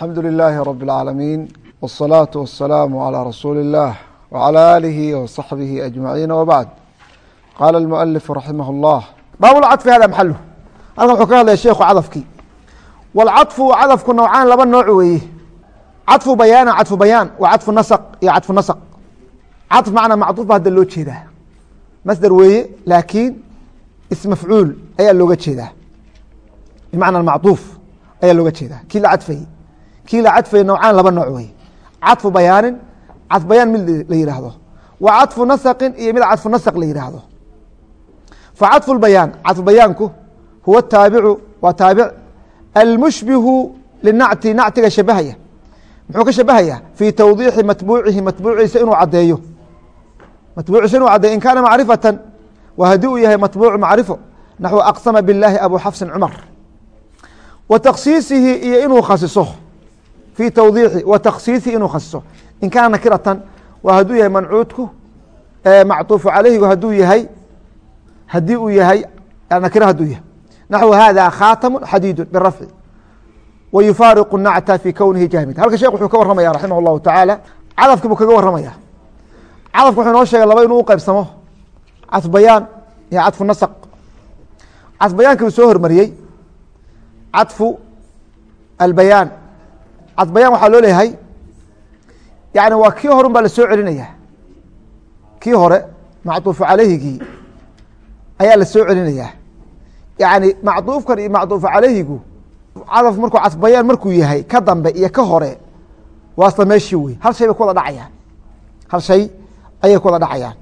alxamdu لilaahi rab اlcaalamiin wالsalaaةu waلsalaamu عalى rasuuli الlah wعalى aalihi وصaxbihi aجmaciin wbacd qaala اlmualifu raximah اllah baab lcaطfi hada maxalu halkan wuxuu ka hadlaya sheikhu cadafkii wاlcaطfu cadafku nowcaan laba nooc weeye caطfu bayaana caطfu bayaan wa caطfu nasq iyo caطfu nasq caطf macnaa macطuuf ba hadda loo jeedaa masder weeye laakiin ismafcuul ayaa looga jeedaa bimacna macطuuf ayaa looga jeedaa kii la cadfayey kii la cadfaya nowcaan laba nooc wey cadfu bayaanin cadf bayaan mid la yidhaahdo wa cadfu nasakin iyo mid cadfu nasak la yidhaahdo fa cadfu bayaan cadfu bayaanku huwa taabicu waa taabic. Almushbihu linacti nactiga shabahaya. Muxuu ka shabahaya? Fii tawdiixi matbuucihi matbuuciisa inuu caddeeyo. Matbuuciisa inuu caddeeyo in kaana macrifatan waa haddii uu yahay matbuucu macrifo naxwu aqsama biاllaahi abu xafsin cumar. Wa taksiisihi iyo inuu khasiso. fii tawdiixi wa taksiisihi inuu khasiso in kaana nakiratan waa hadduu yahay mancuudku macطuufu calayhigu hadduu yahay haddii uu yahay nakira hadduu yahay naxو hada khaatamu xadiidu birafci wa yufaariqu nacta fi kownihi jaamid halka sheekh wuxuu ka warramaya raximah اllahu tacaala cadafkii buu kaga warramaya cadafka wuxuu inoo sheegay laba inuu u qeybsamo cadf bayaan iyo cadfu nasq cadf bayaanki uu soo hormariyey cadfu albayaan cadbayaan waxaa loo leeyahay yani waa kii hore un baa la soo celinaya kii hore macduufu calayhigii ayaa la soo celinayaa. Yani macduufkan iyo macduufu calayhigu cadaf markuu cadbayaan markuu yahay ka dambe iyo ka hore waa meeshii wey hal shay bay ku wada dhacayaan. Hal shay ayay ku wada dhacayaan.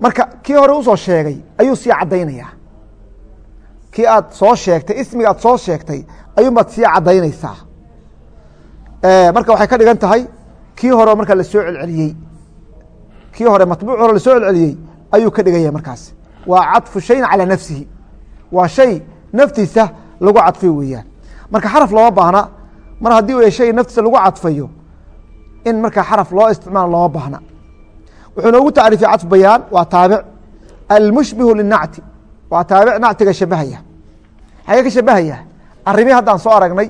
Marka kii hore u soo sheegay ayuu sii caddaynaya kii aad soo sheegtay ismiga aad soo sheegtay ayuunbaad sii caddaynaysaa marka waxay ka dhigan tahay kii hore marka la soo celceliyey kii hore matbuuc hore la soo celceliyey ayuu ka dhigan yahay markaas. Waa cadfu shayin calaa nafsihi. Waa shay naftiisa lagu cadfay weeyaan. Marka xaraf looma baahna mar haddii u shay naftiisa lagu cadfayo in marka xaraf loo isticmaalo looma baahna. Wuxuu noogu tacriifiyey cadf bayaan waa taabic. Almushbihu linacti. Waa taabic nactiga shabahaya. Xagee ka shabahaya. Arrimihi haddaan soo aragnay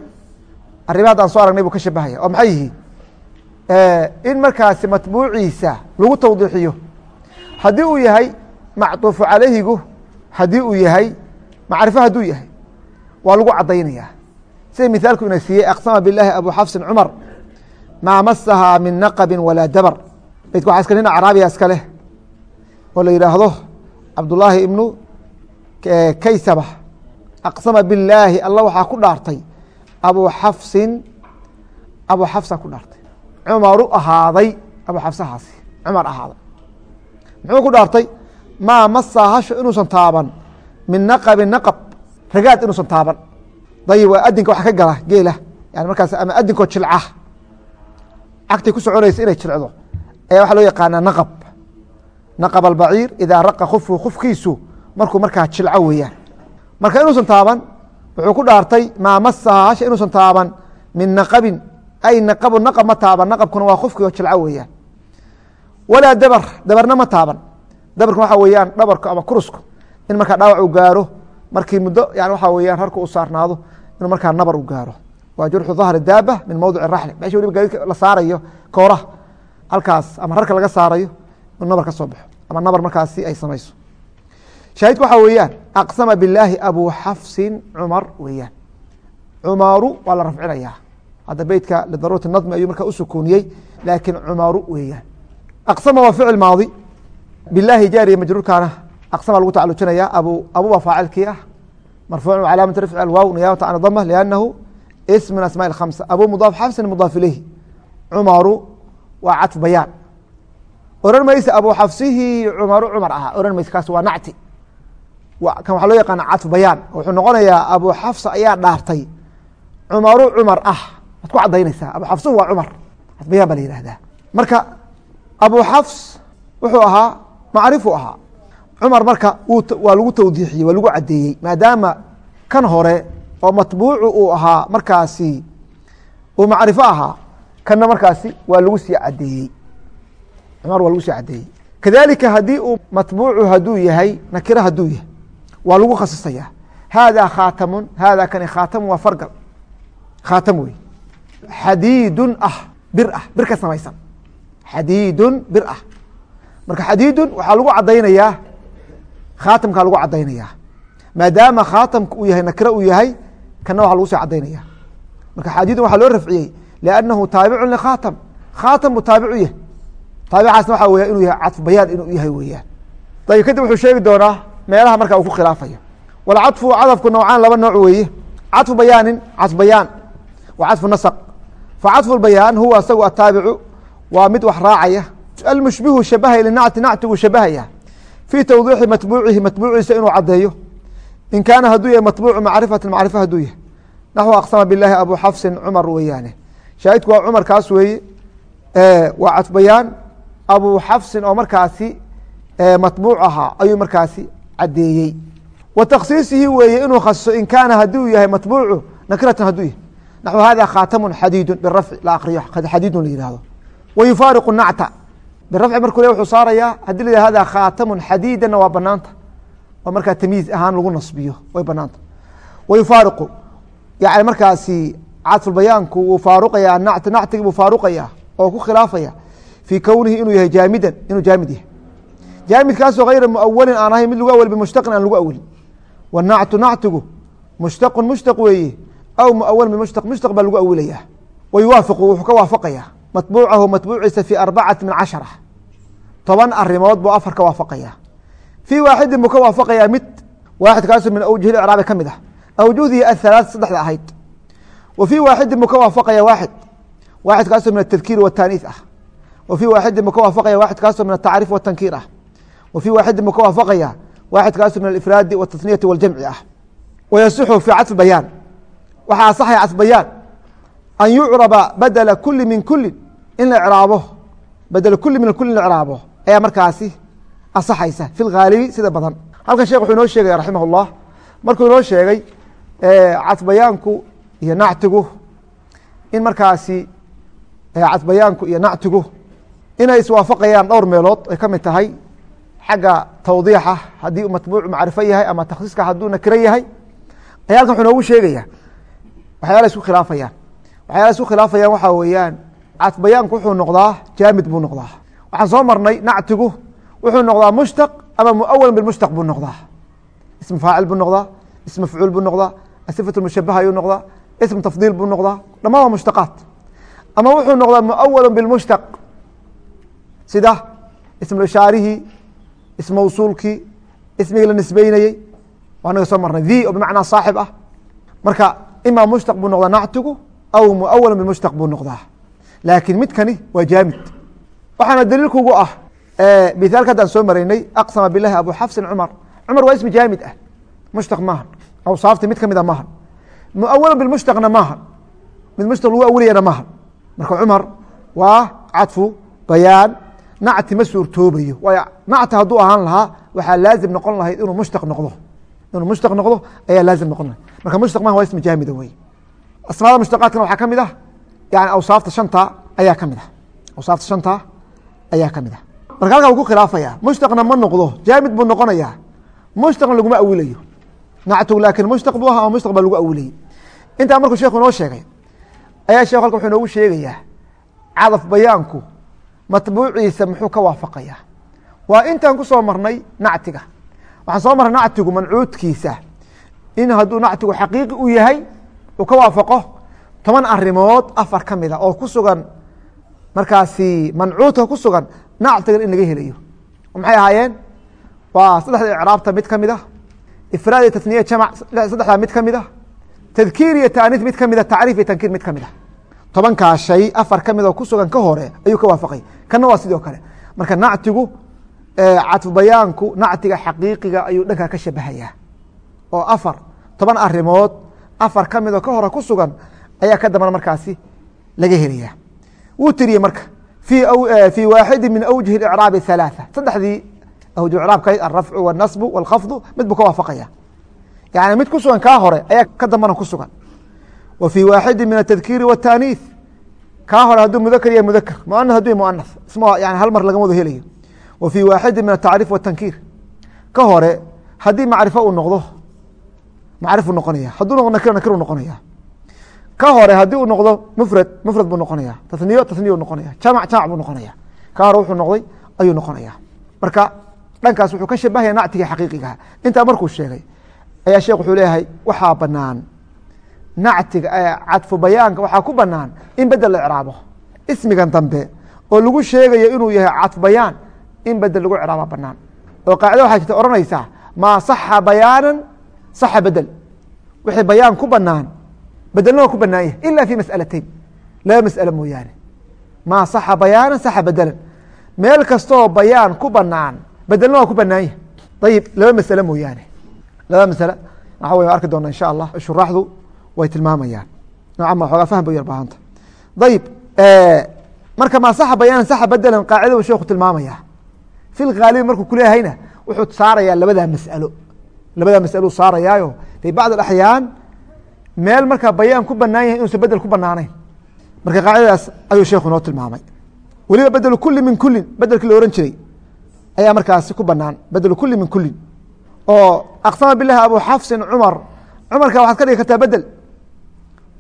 arrimihi haddaan soo aragnay buu ka shabahaya oo maxay yihiin? In markaasi matbuuciisa lagu tawdiixiyo haddii uu yahay macطuufu calayhigu haddii uu yahay macrifo hadduu yahay waa lagu cadaynaya sida mithaalku ina siiyey aqsama biاllaahi abu xafsin cumar maa masahaa min naqabi walaa dabar. Beydka waxaa iska nin acraabiya iska leh oo la yidhaahdo cabdullaahi ibnu kaysaba aqsama billaahi alla waxaa ku dhaartay abu xafsin abu xafsa ku dhaartay. Cumaru ahaaday abu xafsahaasi cumar ahaaday. Muxuu ku dhaartay? Maa masaa hasho inuusan taaban. Min naqabin naqab. Ragaad inuusan taaban. Dayib waa adinka wax ka gala geela. Yani markaas ama adinkoo jilca. Cagtay ku soconaysa inay jilcdo ayaa waxaa loo yaqaanaa naqab. Naqab albaciir idaa raqa khufhu khufkiisu markuu markaa jilco weeyaan. Marka inuusan taaban wuxuu ku dhaartay maa masaha hasha inuusan taaban min naqabin. Ay naqabu naqab ma taaban. Naqabkuna waa oo jilco weeyaan. Walaa dabar. Dabarna ma taaban. Dabarka waxaa weeyaan dhabarku ama kurusku in markaa dhaawac uu gaaro. Markii muddo yani waxaa weeyaan harka uu saarnaado inuu markaa nabar u gaaro. Waa jurxu dahri daaba min mowdici raxli. Meesha waliba gaadidka la saarayo kooraha halkaas ama rarka laga saarayo inuu nabar ka soo baxo. Ama nabar markaasi ay samayso shaahidku waxaa weeyaan aqsama billaahi abu xafsin cumar weeyaan. Cumaru waa la rafcinayaa. Hadda beytka lidaruurati nadmi ayuu markaa u sukuuniyey laakiin cumaru weeyaan. Aqsama waa ficil maadi. Bilaahi jaariya majruurkaana aqsama lagu tacalujinaya abu abu waa faacilkii ah. Marfuucu calaamati rafci alwaaw niyaabata can dama liannahu ism min asmaa khamsa. Abu mudaaf xafsin mudaaf ilayhi. Cumaru waa cadf bayaan. Oran mayse abu xafsihi cumaru cumar ahaa oran mayse kaas waa nacti kan waxaa loo yaqaana bayaan. Wuxuu noqonayaa abu xafsa ayaa dhaartay. Cumaru cumar ah waad ku cadaynaysaa abu xafsuhu waa cumar. Cadf bayaan baa la yihahdaa marka abu xafs wuxuu ahaa macrifu ahaa. Cumar marka waa lagu tawdiixiyey waa lagu cadeeyey maadaama kan hore oo matbuucu uu ahaa markaasi uu macrifo ahaa kanna markaasi waa lagu sii cadeeyey cumar waa lagu sii cadeeyey kadalika haddii uu matbuucu haduu yahay nakira haduu yahay waa lagu khasisaya hada khaatamun hada kani khaatamu waa fargal. Khaatam wey xadiidun ah bir ah bir ka samaysan. Xadiidun bir ah. Marka xadiidun waxaa lagu cadaynayaa khaatamkaa lagu cadaynayaa maadaama khaatamka uu yahay nakre uu yahay kana waxa lagu soo cadaynaya marka xadiidun waxaa loo rafciyey liannahu taabicun likhaatam. Khaatam buu taabic u yahay. Taabicaasna waxaa weya inuu yahay cadfu bayaan inuu yahay weeyaan. Ayb kadib wuxuu sheegi doonaa meelaha marka uu ku khilaafayo. Walcadfu cadafku nowcaan laba nooc weeye. Cadfu bayaanin cadfu bayaan wa cadfu nasq facadfu bayaan huwa asagu ataabicu waa mid wax raacaya. Almushbihu shabahay linacti nactigu shabahaya. Fii tawdiixi matbuucihi matbuuciisa inuu cadeeyo in kaana hadduu yahay matbuucu macrifati macrifa hadduu yahay. Naxwu aqsama bilaahi abu xafsin cumar weeyaane. Shaahidku waa cumar kaas weeye. Waa cadfu bayaan. Abu xafsin oo markaasi matbuuc ahaa ayuu markaasi cadeeyey wa takhsiisihi weeye inuu khasiso in kaana hadduu yahay matbuucu nakiratan hadduu yahay. Naxو hada khاatamu xadiidu birafci la akriyo xadiidun la yihahdo wa yufaariqu nacta. Birafci markuu le wuxuu saarayaa haddii la yih hada khaatamun xadiidana waa banaanta oo markaa tamyiiz ahaan lagu nasbiyo way banaanta wa yufaariqu yani markaasi cadfulbayaanku wuu faaruqaya nacta nactigi buu faaruqaya oo ku khilaafaya fii kownihi inuu yahay jaamidan inuu jaamid yahay jaamidkaasoo hayra muawalin aan ahayn mid lagu awel bimushtaqin aan lagu awelin wanactu nactigu mushtaqun mushtaq weeye aw muawal bimushtaq mushtaq baa lagu awilaya wa yuwaafiqu wuxuu ka waafaqaya. Matbuucahu matbuuciisa fi arbacati min cashara toban arimood buu afar ka waafaqaya. Fii waaxidin buu ka waafaqayaa mid waaxid kaasoo min awjihi icraabi ka mid ah. Awjuhdii athalaat saddexda ahayd. Wa fii waaxidin buu ka waafaqaya waaxid. Waaxid kaasoo min atadkiiri wataaniis ah. Wa fii waaxidin buu ka waafaqaya waaxid kaasoo min atacriif watankiir ah fii waaxidin buu ka waafaqaya waaxid kaasoo min alifraadi watasniyati waljamci ah wayasixu fii cadfi bayaan waxaa asaxaya cadbayaan an yucraba badela kuli min kulin in la icraabo badela kuli min kuli in la icraabo ayaa markaasi asaxaysa fi lghaalibi sida badan halkan shekh wuxuu inoo sheegaya raximah اllah markuu inoo sheegay cadbayaanku iyo nactigu in markaasi cadbayaanku iyo nactigu inay iswaafaqayaan dhowr meelood ay ka mid tahay xagga tawdiixa haddii matbuuc macrifo yahay ama takhsiiska hadduu nakiro yahay aya halkan wuxuu inoogu sheegaya waxyaala isku khilaafayaan. Waxyaala isku khilaafayaan waxaa weeyaan cadbayaanku wuxuu noqdaa jaamid buu noqdaa. Waxaan soo marnay nactigu wuxuu noqdaa mushtaq ama muawal bimushtaq buu noqdaa. Ism faacil buu noqdaa ism mafcuul buu noqdaa asifat mushabaha ayuu noqdaa ism tafdiil buu noqdaa. Dhamaan waa mushtaqaat. Ama wuxuu noqdaa muawal bimushtaq sida ismulishaarihii ism mawsuulkii ismigii la nisbeynayey waa naga soo marnay. V oo bimacnaa saaxib ah. Marka ima mushtaq buu noqdaa nactigu aw muawala bimushtaq buu noqdaa. Laakiin midkani waa jaamid. Waxaana daliilkugu ah mithaalka haddaan soo maraynay aqsama bilahi abu xafsin cumar. Cumar waa ismi jaamid ah. Mushtaq maaha awsaafta mid kamida maaha muawala bimushtaqna maaha mid mushtaq lagu awiliyana maaha marka cumar waa cadfu bayaan nacti ma suurtoobayo. Waayo nacti hadduu ahaan lahaa waxaa laazim noqon lahayd inuu mushtaq noqdo. Inuu mushtaq noqdo ayaa laazim noqon lahayd. Marka mushtaq maha waa ismi jaamida wey asmaada mushtaqaadkana waxaa ka mid ah yani awsaafta shanta ayaa ka mid ah. Awsaafta shanta ayaa ka mid ah. Marka halkaa wuu ku mushtaqna ma noqdo jaamid buu noqonayaa. Mushtaqna laguma awilayo. Nactu laakin mushtaq buu aha ama mushtaq baa lagu awilayay intaa markuu sheekhu inoo sheegay ayaa shekhu halka wuxuu inoogu sheegayaa cadaf bayaanku matbuuciisa muxuu ka waafaqaya. Waa intaan ku soo marnay nactiga. Waxaan soo marnay nactigu mancuudkiisa. In hadduu nactigu xaqiiqi u yahay uu ka waafaqo toban arimood afar ka mid a oo ku sugan markaasi mancuudka ku sugan nactigan in laga helayo. Maxay ahaayeen? Waa saddexda icraabta mid ka mid ah. Ifraad iyo tasniya jamac saddexdaa mid ka mid ah. Tadkiir iyo taaniis mid ka mid a tacriif iyo tankiir mid ka mid ah. Tobankaa shay afar ka mid oo ku sugan ka hore ayuu ka waafaqay kana waa sidoo kale marka nactigu cadfu bayaanku nactiga xaqiiqiga ayuu dhankaa ka shabahayaa oo afar toban arimood afar ka mid oo ka hore ku sugan ayaa ka dambana markaasi laga helaya wuu tiriyey marka fii waaxidi min awjihi icraabi halaaثa saddexdii awju icraabka alrafcu wاnasbu wاlkhafdu mid buu ka waafaqaya yani mid ku sugan kaa hore ayaa ka dambana ku sugan wa fii waaxidi min atadkiiri wاtaaniis kaa hore hadduu mudakr yahay mudakr muana haduu muana isma yani hal mar lagama wado helayo. Wa fii waaxidi min atacriif watankiir ka hore haddii macrifo uu noqdo macrifu noqonaya hadduu noqdo nakir nakir u noqonaya ka hore haddii uu noqdo mufrad mufrad buu noqonaya taniyo taniya noqonaya jamac jamac buu noqonaya ka hore wuxuu noqday ayuu noqonaya marka dhankaas wuxuu ka shabahaya nactiga xaqiiqigaha intaa markuu sheegay ayaa sheekh wuxuu leeyahay waxaa banaan nactiga cadfu bayaanka waxaa ku banaan in bedel la icraabo. Ismigan dambe oo lagu sheegayo inuu yahay cadfu bayaan in bedel lagu icraaba banaan oo qaacida waxaa jirta odhanaysaa maa saxa bayaanan saxa bedel wixii bayaan ku banaan bedelna ku banaan yahay ila fi mas'alateyn laba mas'ale mooyaane. Maa saxa bayaanan saxa bedelan meel kastooo bayaan ku banaan bedelna waa ku banaan yahay. Ayib laba masale mooyaane. Laba masale waxa wey arki doona insha allah shuraaxdu way tilmaamayaan. Noocama xoogaa fahm bay yar baahanta. Ayib marka maa saxa bayaanan saxa bedelan qaacida u sheeku tilmaamaya fi lhaalibi markuu kuleeyahayna wuxuu saarayaa labadaa mas'alo. Labadaa masalo saarayaayo. Fi bacd axyaan meel markaa bayaan ku banaan yahay inuusan bedel ku banaanayn marka qaacidadaas ayuu sheekhu noo tilmaamay. Weliba bedelu kuli min kulin bedelkii la ohan jiray ayaa markaasi ku banaan bedelu kuli min kulin oo aqsama bilahi abu xafsin cumar. Cumarka waxaad ka dhigi kartaa bedel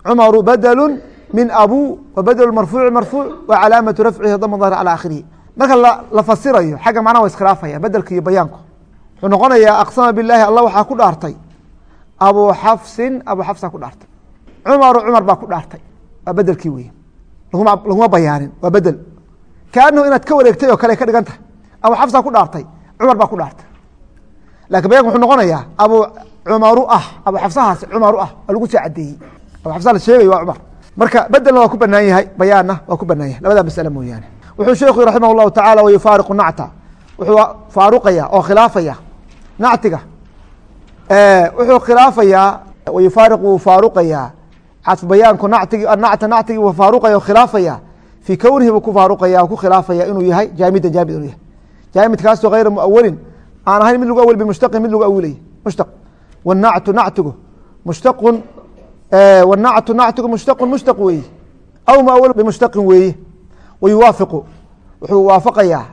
cumaru bedelu min abu wa bedelu marfuuci marfuuc wa calaamatu rafcihi dama dahir calى akhirihi marka la fasirayo xagga macnaha wa iskhilaafaya bedelka iyo bayaanku wuxuu noqonayaa aqsama bilahi allah waxaa ku dhaartay abu xafsin abu xafsa ku dhaartay cumaru cumar baa ku dhaartay waa bedelkii wey laguma bayaanin waa bedel kaanahu inaad ka wareegtay oo kale ka dhigan tahay abu xafsa ku dhaartay cumar baa ku dhaartay laakiin bayanka wuxuu noqonayaa abu cumaru ah abu xafsahaasi cumaru ah waa abu xafsa la sheegay waa cumar. Marka bedelna waa ku banaan yahay bayaanna waa ku banaan yahay. Labada masale mooyaane. Wuxuu sheekhu raximah llahu tacala wayufaariqu nacta. Wuxuu faaruqaya oo khilaafaya. Nactiga. Wuxuu khilaafayaa wayufaariq wuu faaruqayaa cadf bayaanku nactigi nacta nactigi wuu faaruqaya o khilaafaya. Fii kownihi buu ku faaruqaya ku khilaafaya inuu yahay jaamidan jaamid inuu yahay. Jaamidkaasoo hayra muawalin aan ahayn mid lagu awil bimushtaqin mid lagu awilay mushtaq wanactu nactigu. Mushtaqun wanactu nactigu mushtaqun mushtaq weeye aw muawal bimushtaqin weeye wayuwaafiqu wuxuu waafaqayaa.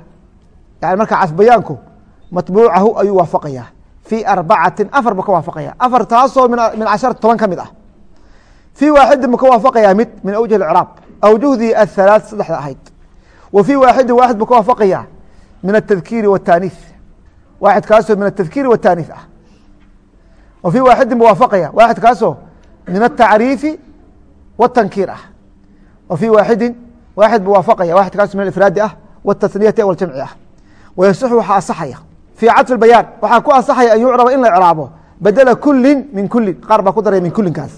Yani marka cadf bayaanku matbuucahu ayuu waafaqayaa. Fi arbacatin afar buu ka waafaqaya afar taasoo min casharati toban ka mid ah. Fii waaxidin buu ka waafaqayaa mid min awjih icraab. Awjuhdii ahalaaث saddexda ahayd. Wa fii waaxidin waaxid buu ka waafaqayaa min atadkiiri wataaniis waaxid kaasoo min atadkiiri wataaniis ah. Wa fii waaxidin buu waafaqaya waaxid kaasoo min atacriifi watankiir ah wa fii waaxidin waaxid buu waafaqaya waaxid kaasoo min ifraadi ah wtasniyati waljamci ah wayasixu waxaa asaxaya fii cadfi bayaan waxaa ku asaxaya an yucraba in la icraabo bedela kulin min kulin qaar baa ku daraya min kulinkaas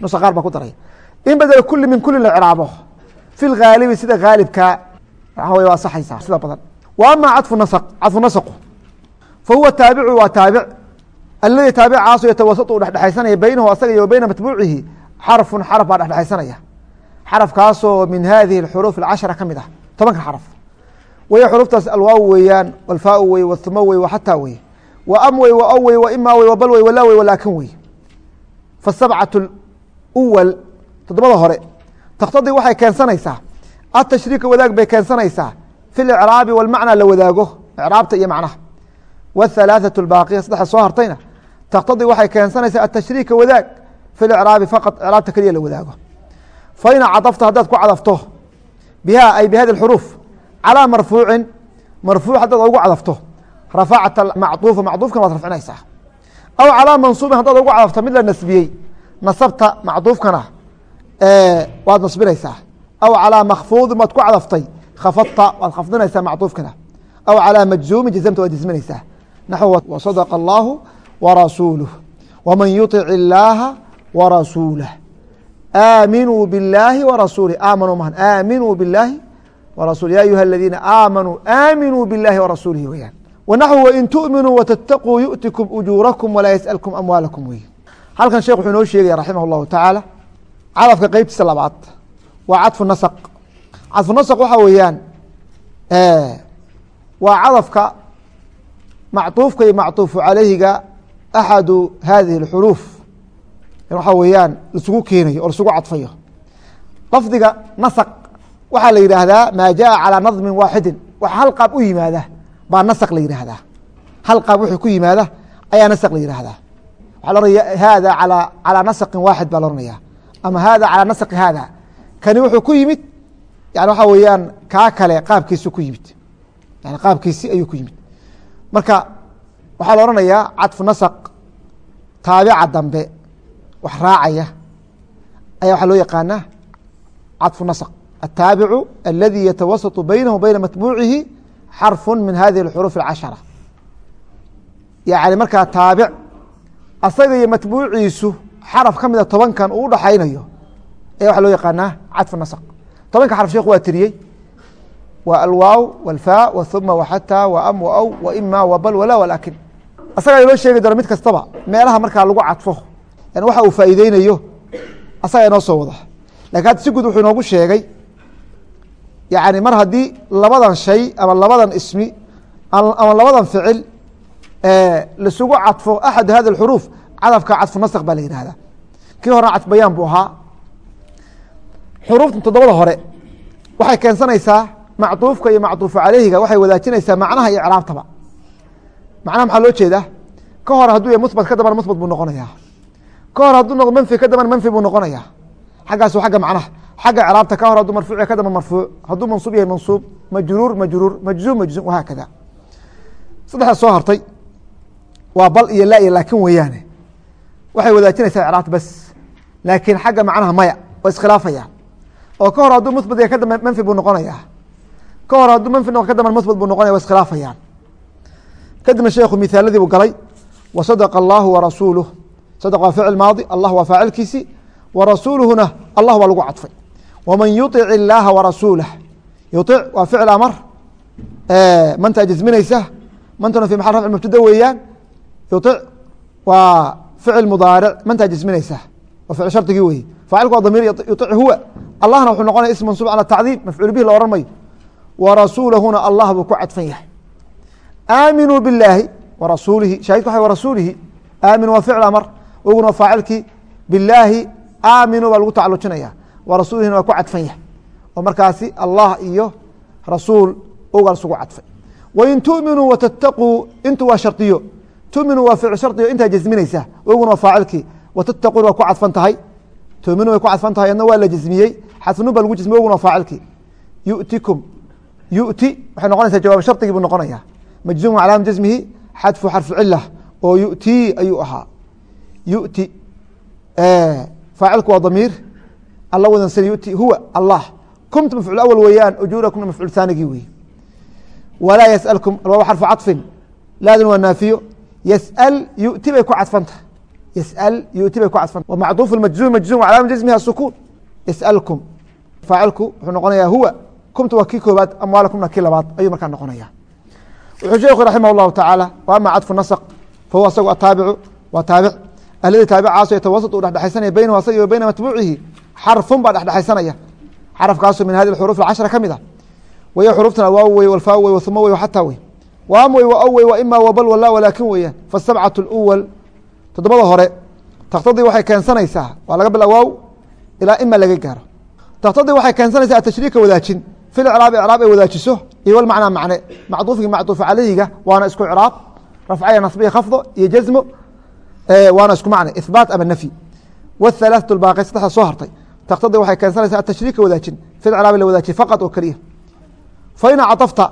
nusa qaar baa ku daraya in bedela kuli min kulin la icraabo fi lhaalibi sida haalibka waxa wey waa asaxaysaa sida badan wa ama cadfu nasq cadfu nasqu fa huwa taabicu waa taabic aladi taabicaasu yatawasatu u dhexdhexaysanaya beynahu asaga iyo beyna matbuucihi xarfun xarf baa dhexdhexaysanaya xarafkaasoo min hadihi اxuruuf اcashara ka mid ah tobanka xarf way xuruftaas alwaaw weeyaan walfaa wey wthuma wey waxataa wey wa am wey wa ow wey wa ima wey wabal wey walaa wey walaakin wey fasabcaة اwal toddobada hore takhtadii waxay keensanaysaa atashriika wadaag bay keensanaysaa fi اlcraabi walmacnaa la wadaago icraabta iyo macnaha wاthalaaثaة اbaaqiya saddexa soo hartayna takhtadii waxay keensanaysaa atashriika wadaag fi icraabi faqad icraabta keliya la wadaago fain cadafta haddaad ku cadafto biha ay bihadi اxruuf calىa marfuucin marfuuc haddaad ugu cadafto rafacta macطuufa macطuufkana waad rafcinaysaa aw calىa mansuubin haddaad ugu cadafto mid la nasbiyey nasabta macطuufkana waad nasbinaysaa aw calىa makfuudin baad ku cadaftay khafadta waad khafdinaysaa macطuufkana aw calىa majzuumin jazamta waad jazminaysaa naxw wasadqa اllahu warasuuluh wman yuطic illaaha warasuulah aaminuu biاllaahi warasuulih aamanuu mahan aaminuu biاllaahi wrasul ya ayuha aladiina aamanuu aaminuu biاllahi warasuulihi weyaan wanaxwu wain tu'minuu watattaquu yu'tikum ujuurakum walaa yasأalkum amwaalakum wey halkan sheekh wuxuu inoo sheegaya raximah اllahu tacaala cadafka qeybtiisa labaad waa cadfu nasq cadfu nasq waxa weeyaan waa cadafka macطuufka iyo macطuufu calayhiga axadu hadihi اxuruuf waxa weeyaan laisugu keenayo oo laisugu cadfayo lafdiga nasq waxaa la yidhaahdaa maa jaءa calىa nadmin waaxidin wax hal qaab u yimaada baa nasq la yidhaahdaa hal qaab wuxuu ku yimaada ayaa nasq la yihahdaa waxa lohanaya hada calىa nasqin waaxid baa lohanaya ama hada calى nasqi hada kani wuxuu ku yimid yani waxa weeyaan kaa kale qaabkiisu ku yimid yani qaabkiisi ayuu ku yimid marka waxaa la odhanayaa cadfu nasq taabica dambe wax raacaya ayaa waxaa loo yaqaanaa cadfu nasq الtaabicu aladi yatawasaط baynahu bayna matbuucihi xarfu min hadihi اxuruuf اcashara yani markaa taabic asaga iyo matbuuciisu xaraf ka mida tobankan uu udhaxaynayo ayaa waxaa loo yaqaanaa cadfu nasq tobanka xarf sheekhu waa tiriyey waa alwaaw wاlfa whuma wxata wam waw waima wbal wala walakin asagaa inoo sheegi doona mid kastaba meelaha markaa lagu cadfo waxa uu faa'iideynayo asagaa inoo soo wada. Lakin hadda si guud wuxuu inoogu sheegay yani mar haddii labadan shay ama labadan ismi ama labadan ficil lasugu cadfo axad hadi اxuruuf cadafka cadfu nasq baa la yihahda kii horena cadf bayaan buu ahaa. Xuruufta toddobada hore waxay keensanaysaa macduufka iyo macduufu caleyhiga waxay wadaajinaysaa macnaha iyo craabtaba macnaha maxaa loo jeedaa? Ka hore hadduu musbat ka dambana musbat buu noqonaya ka hore hadduu noqdo manfi ka dambana manfi buu noqonaya xaggaasu xagga macnaha. Xagga craabta ka hore hadduu marfuuc ka damba marfuuc hadduu mansuub yahay mansuub majruur majruur majzuum majzuum wahaakada saddexda soo hartay. Waa bal iyo la iyo laakin weeyaane. Waxay wadaajinaysaa craabta bas. Laakiin xagga macnaha maya waa iskhilaafayaan oo ka hor hadduu musbat yahay ka dambe manfi buu noqonaya ka hor hadduu manfi noqo ka dambe musbat buu noqonaya wa iskhilaafayaan kadibna sheekhu mithaaladii buu galay wa sadaqa allahu warasuuluh sadq waa ficil maadi allah waa faacilkiisi wa rasuuluhuna allah waa lagu cadfay. Waman yuطic illaaha warasuulah yuic waa ficil amar mantaa jasminaysa mantuna fi maxal rafci mubtada weeyaan. Yuic waa ficil mudaaric mantaa jasminaysa waa ficil shardigii weye faacilku waa damiir yuic huwa. Allahna wuxuu noqonaya ism mansuub calى tacdiim mafcuul bihi la ohan mayo wa rasuulahuna allah buu ku cadfan yahay aaminuu biاllaahi warasuulihi shahidku waa warasuulihi aaminu waa ficil amar oguna waa faacilkii. Bilaahi aaminu baa lagu tacalujinaya wa rasuulihina waa ku cadfan yahay. Oo markaasi allah iyo rasuul ogaa isugu cadfay. Wain tuminuu watataquu intu waa shardiyo. Tuminuu waa ficil shardiyo intaa jasminaysa oguna waa faacilkii. Watattaquun waa ku cadfan tahay. Tuminu way ku cadfan tahay adna waa la jasmiyey xadfnuun baa lagu jasmiyey oguna waa faacilkii. Yutikum. Yuti waxay noqonaysaa jawaab shardigii buu noqonaya majzum calaam jazmihi xadfu xarfu cila oo yutii ayuu ahaa. Yuti. Faacilku waa damiir. Alla wadansan yuti huwa allah. Kumta mafcuul awal weeyaan ujuurakumna mafcuul saanigii wey walaa yasalkum waa xarfu caطfin laadin waa naafiyo. Yasal yuti bay ku cadfanta. Yasal yuti bay ku cadfanta. Wamacduuf majzum majzum calaam jazmihi asukuun yasalkum. Faacilku wuxuu noqonayaa huwa. Kumta waa kii koobaad amwaalakumna kii labaad ayuu markaa noqonaya wuxuu sheekhu raximah اllahu tacaala wa ama cadfu nasq fahuwa asagu ataabicu waa taabic alladii taabicaaso yatawasat uu dhexdhexaysanaya baynahu asag wa bayna matbuucihi xarfun baa dhexdhexaysanaya. Xarafkaasu min hadi xuruuf acashra ka mid ah. Waya xuruuftana waa wey walfaa wey wasuma wey xataa wey waam wey wa wey wa ima wabal walaa walaakin weeyaan. Faasabcat اlwal toddobada hore takhtadii waxay keensanaysaa waa laga bila waaw ilaa ima laga gaaro. Takhtadii waxay keensanaysaa atashriika wadaajin fi icraab icraab ay wadaajiso iyo walmacnaa macne macduufkii macduufa caleyhiga waana isku icraab rafcaya nasbiya khafdo iyo jazmo waana isku macne ihbaat ama nafyi wاthalaaثaة اbaaqi saddexda soo hartay taktadii waxay keensanaysaa atashriika wadaajin fi icraabi la wadaajiye faqad oo keliya fain caطafta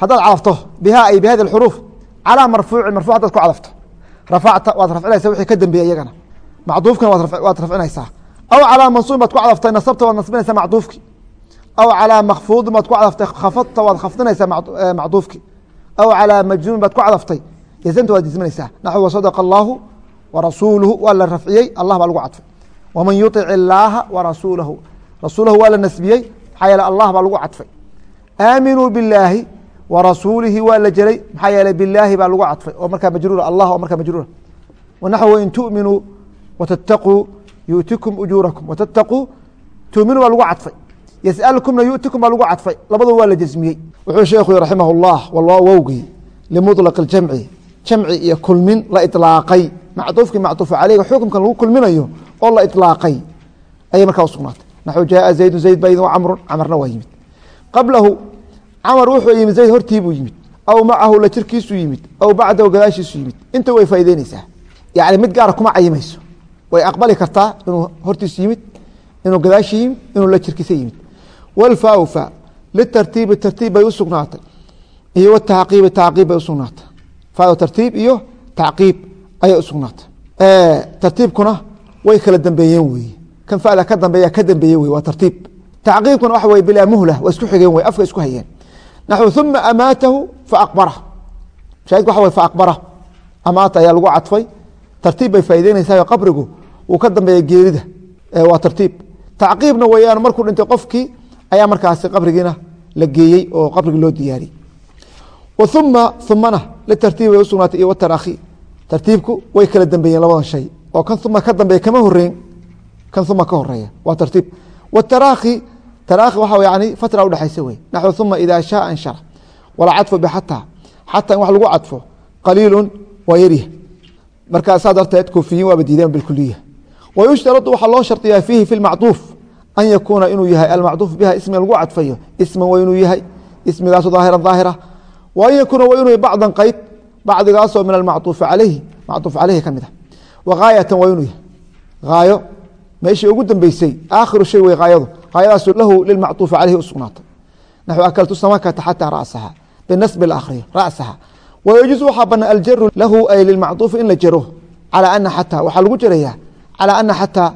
haddaad cadafto biha ay bihadi اxuruuf calىa marfuucin marfuc hadaad ku cadafto rafacta waad rafcinaysa wixii ka dambeeyey iyagana macduufkina waad rafcinaysaa aw calىa mansuubin baad ku cadaftay nasabta waad nasbinaysaa macduufki aw calىa makfuudin baad ku cadaftay khafadta waad khafdinaysaa macduufki aw calىa majzuumin baad ku cadaftay yazamta waad jisminaysaa naxو wasadaqa allaahu warasuuluhu waa la rafciyey allah baa lagu cadfay waman yuطic illaaha warasuulahu rasuulahu waa la nasbiyey maxaa yeele allah baa lagu cadfay aaminuu biاllaahi warasuulihi waa la jelay maxaa yeeley bilaahi baa lagu cadfay oo markaa majruura allah oo markaa majruura wanaxو in tu'minuu watattaquu yu'tikum ujuurakum watattaquu tu'minuu baa lagu cadfay yasأlkumna yu'tikum baa lagu cadfay labadua waa la jasmiyey wuxuu sheekhu raximah اllah wowgii limuطlaq اjamci jamci iyo kulmin la iطlaaqay macduufkii macduufa caleyga xukumkan lagu kulminayo oo la iطlaaqay ayay markaa usugnaatay naxu jaaa zaydu zayd ba idin camru camarna waa yimid qablahu camar wuxuu yimid zayd hortii buu yimid aw macahu la jirkiisu yimid aw bacdahu gadaashiisu yimid inta way faa'ideyneysaa yani mid gaara kuma cayimayso way aqbali kartaa inuu hortiisu yimid inuu gadaashi yimid inuu la jirkiisa yimid wlfaau fa litartiibi tartiib bay u sugnaatay iyo wtacqiibi tacqiib bay usugnaatay fa tartiib iyo tacqiib ayay usugnaatay tartiibkuna way kala dambeeyeen weye kan fada ka dambeeya ka dambeeye wey waa tartiib tacqiibkuna waxa wey bilaa muhla waa isku xigeen wey afka isku hayeen naxو uma amaatahu faaqbara shaahidku waxa wey faaqbara amaata ayaa lagu cadfay tartiib bay faa'ideynaysaa qabrigu uu ka dambeeya geerida waa tartiib tacqiibna weyaan markuu dhintay qofkii ayaa markaas qabrigiina la geeyey oo qabriga loo diyaariyey uma umana litartiib usugnaatay iyo wtarakhi tartiibku way kala dambeeyeen labadan shay. Oo kan uma ka dambeeya kama horeyn kan uma ka horreeya waa tartiib. Wtarakhi tarakhi waxaa yani fatra udhexaysa wey. Naxw uma ida shaa anshara walaa cadfo xataa in wax lagu cadfo qaliilu waa yaryah markaasaa darteed kuufiyiin waaba diideen bilkuliya wayushtaradu waxaa loo shardiyaa fiihi fi macduuf an yakuuna inuu yahay almacduuf biha ismiga lagu cadfayo isman waa inuu yahay ismigaaso daahira daahira wa an yakuuna waa inuu bacdan qeyd bacdigaasoo min almacuufi alayhi macuuf caleyhi ka mid ah wa haayatan waa inuu yahay haayo meeshii ugu dambeysay aakhiru shay wey haayadu haayadaasoo lahu lilmacuufi caleyhi u sugnaatay akaltu samakata xataa rasaha binasbi laakriyo rasaha wayajuusu waxaa banaa aljaru lahu ay lilmacuufi in la jaro calaa ana xataa waxaa lagu jarayaa calaa ana xataa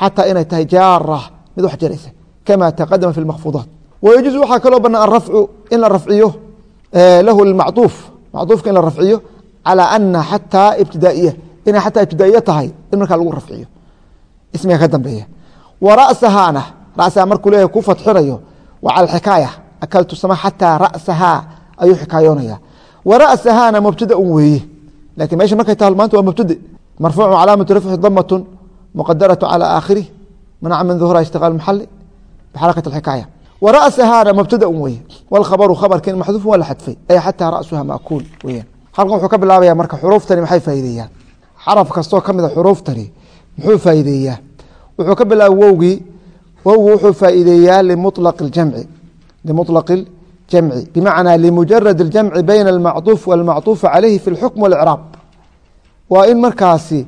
xataa inay tahay jaara mid wax jaraysa kama taqadama fi اmakfuudaat wayajuuز waxaa kaloo banaa arafcu in la rafciyo lahu lilmacطuuf macطuufka in la rafciyo calى ana xataa ibtidaa'iya inay xataa ibtidaa'iya tahay in markaa lagu rafciyo ismiga ka dambeeya wa rasahaana rasaha markuu leeyahy ku fatxinayo wa cala xikaaya akaltu sama xataa rasahaa ayuu xikaayoonaya wa rasahaana mubtada un weeye lakin mesha markay tahay maanta waa mubtade marfuucu calaamatu rafci damatun muqadaratu calى aakhirih manaca min duhura ishtiqaal maxali bxarakat اxikaaya wa rasahaana mubtada un weye wاlkhabaru khabarkin maxduufun waa la xadfay ay xataa rasuha maakuul weyaan halkan wuxuu ka bilaabaya marka xuruuftani maxay faa'ideeyaan xaraf kastoo ka mida xuruuftani muxuu faa'ideeyaa wuxuu ka bilaaba wowgii wowgu wuxuu faa'iideeyaa limuطlaq اjamci limuطlaq اljamci bimacnaa limujarad اljamci bayna almacطuuf wاlmacطuufi calayhi fi اlxukm wاlcraab waa in markaasi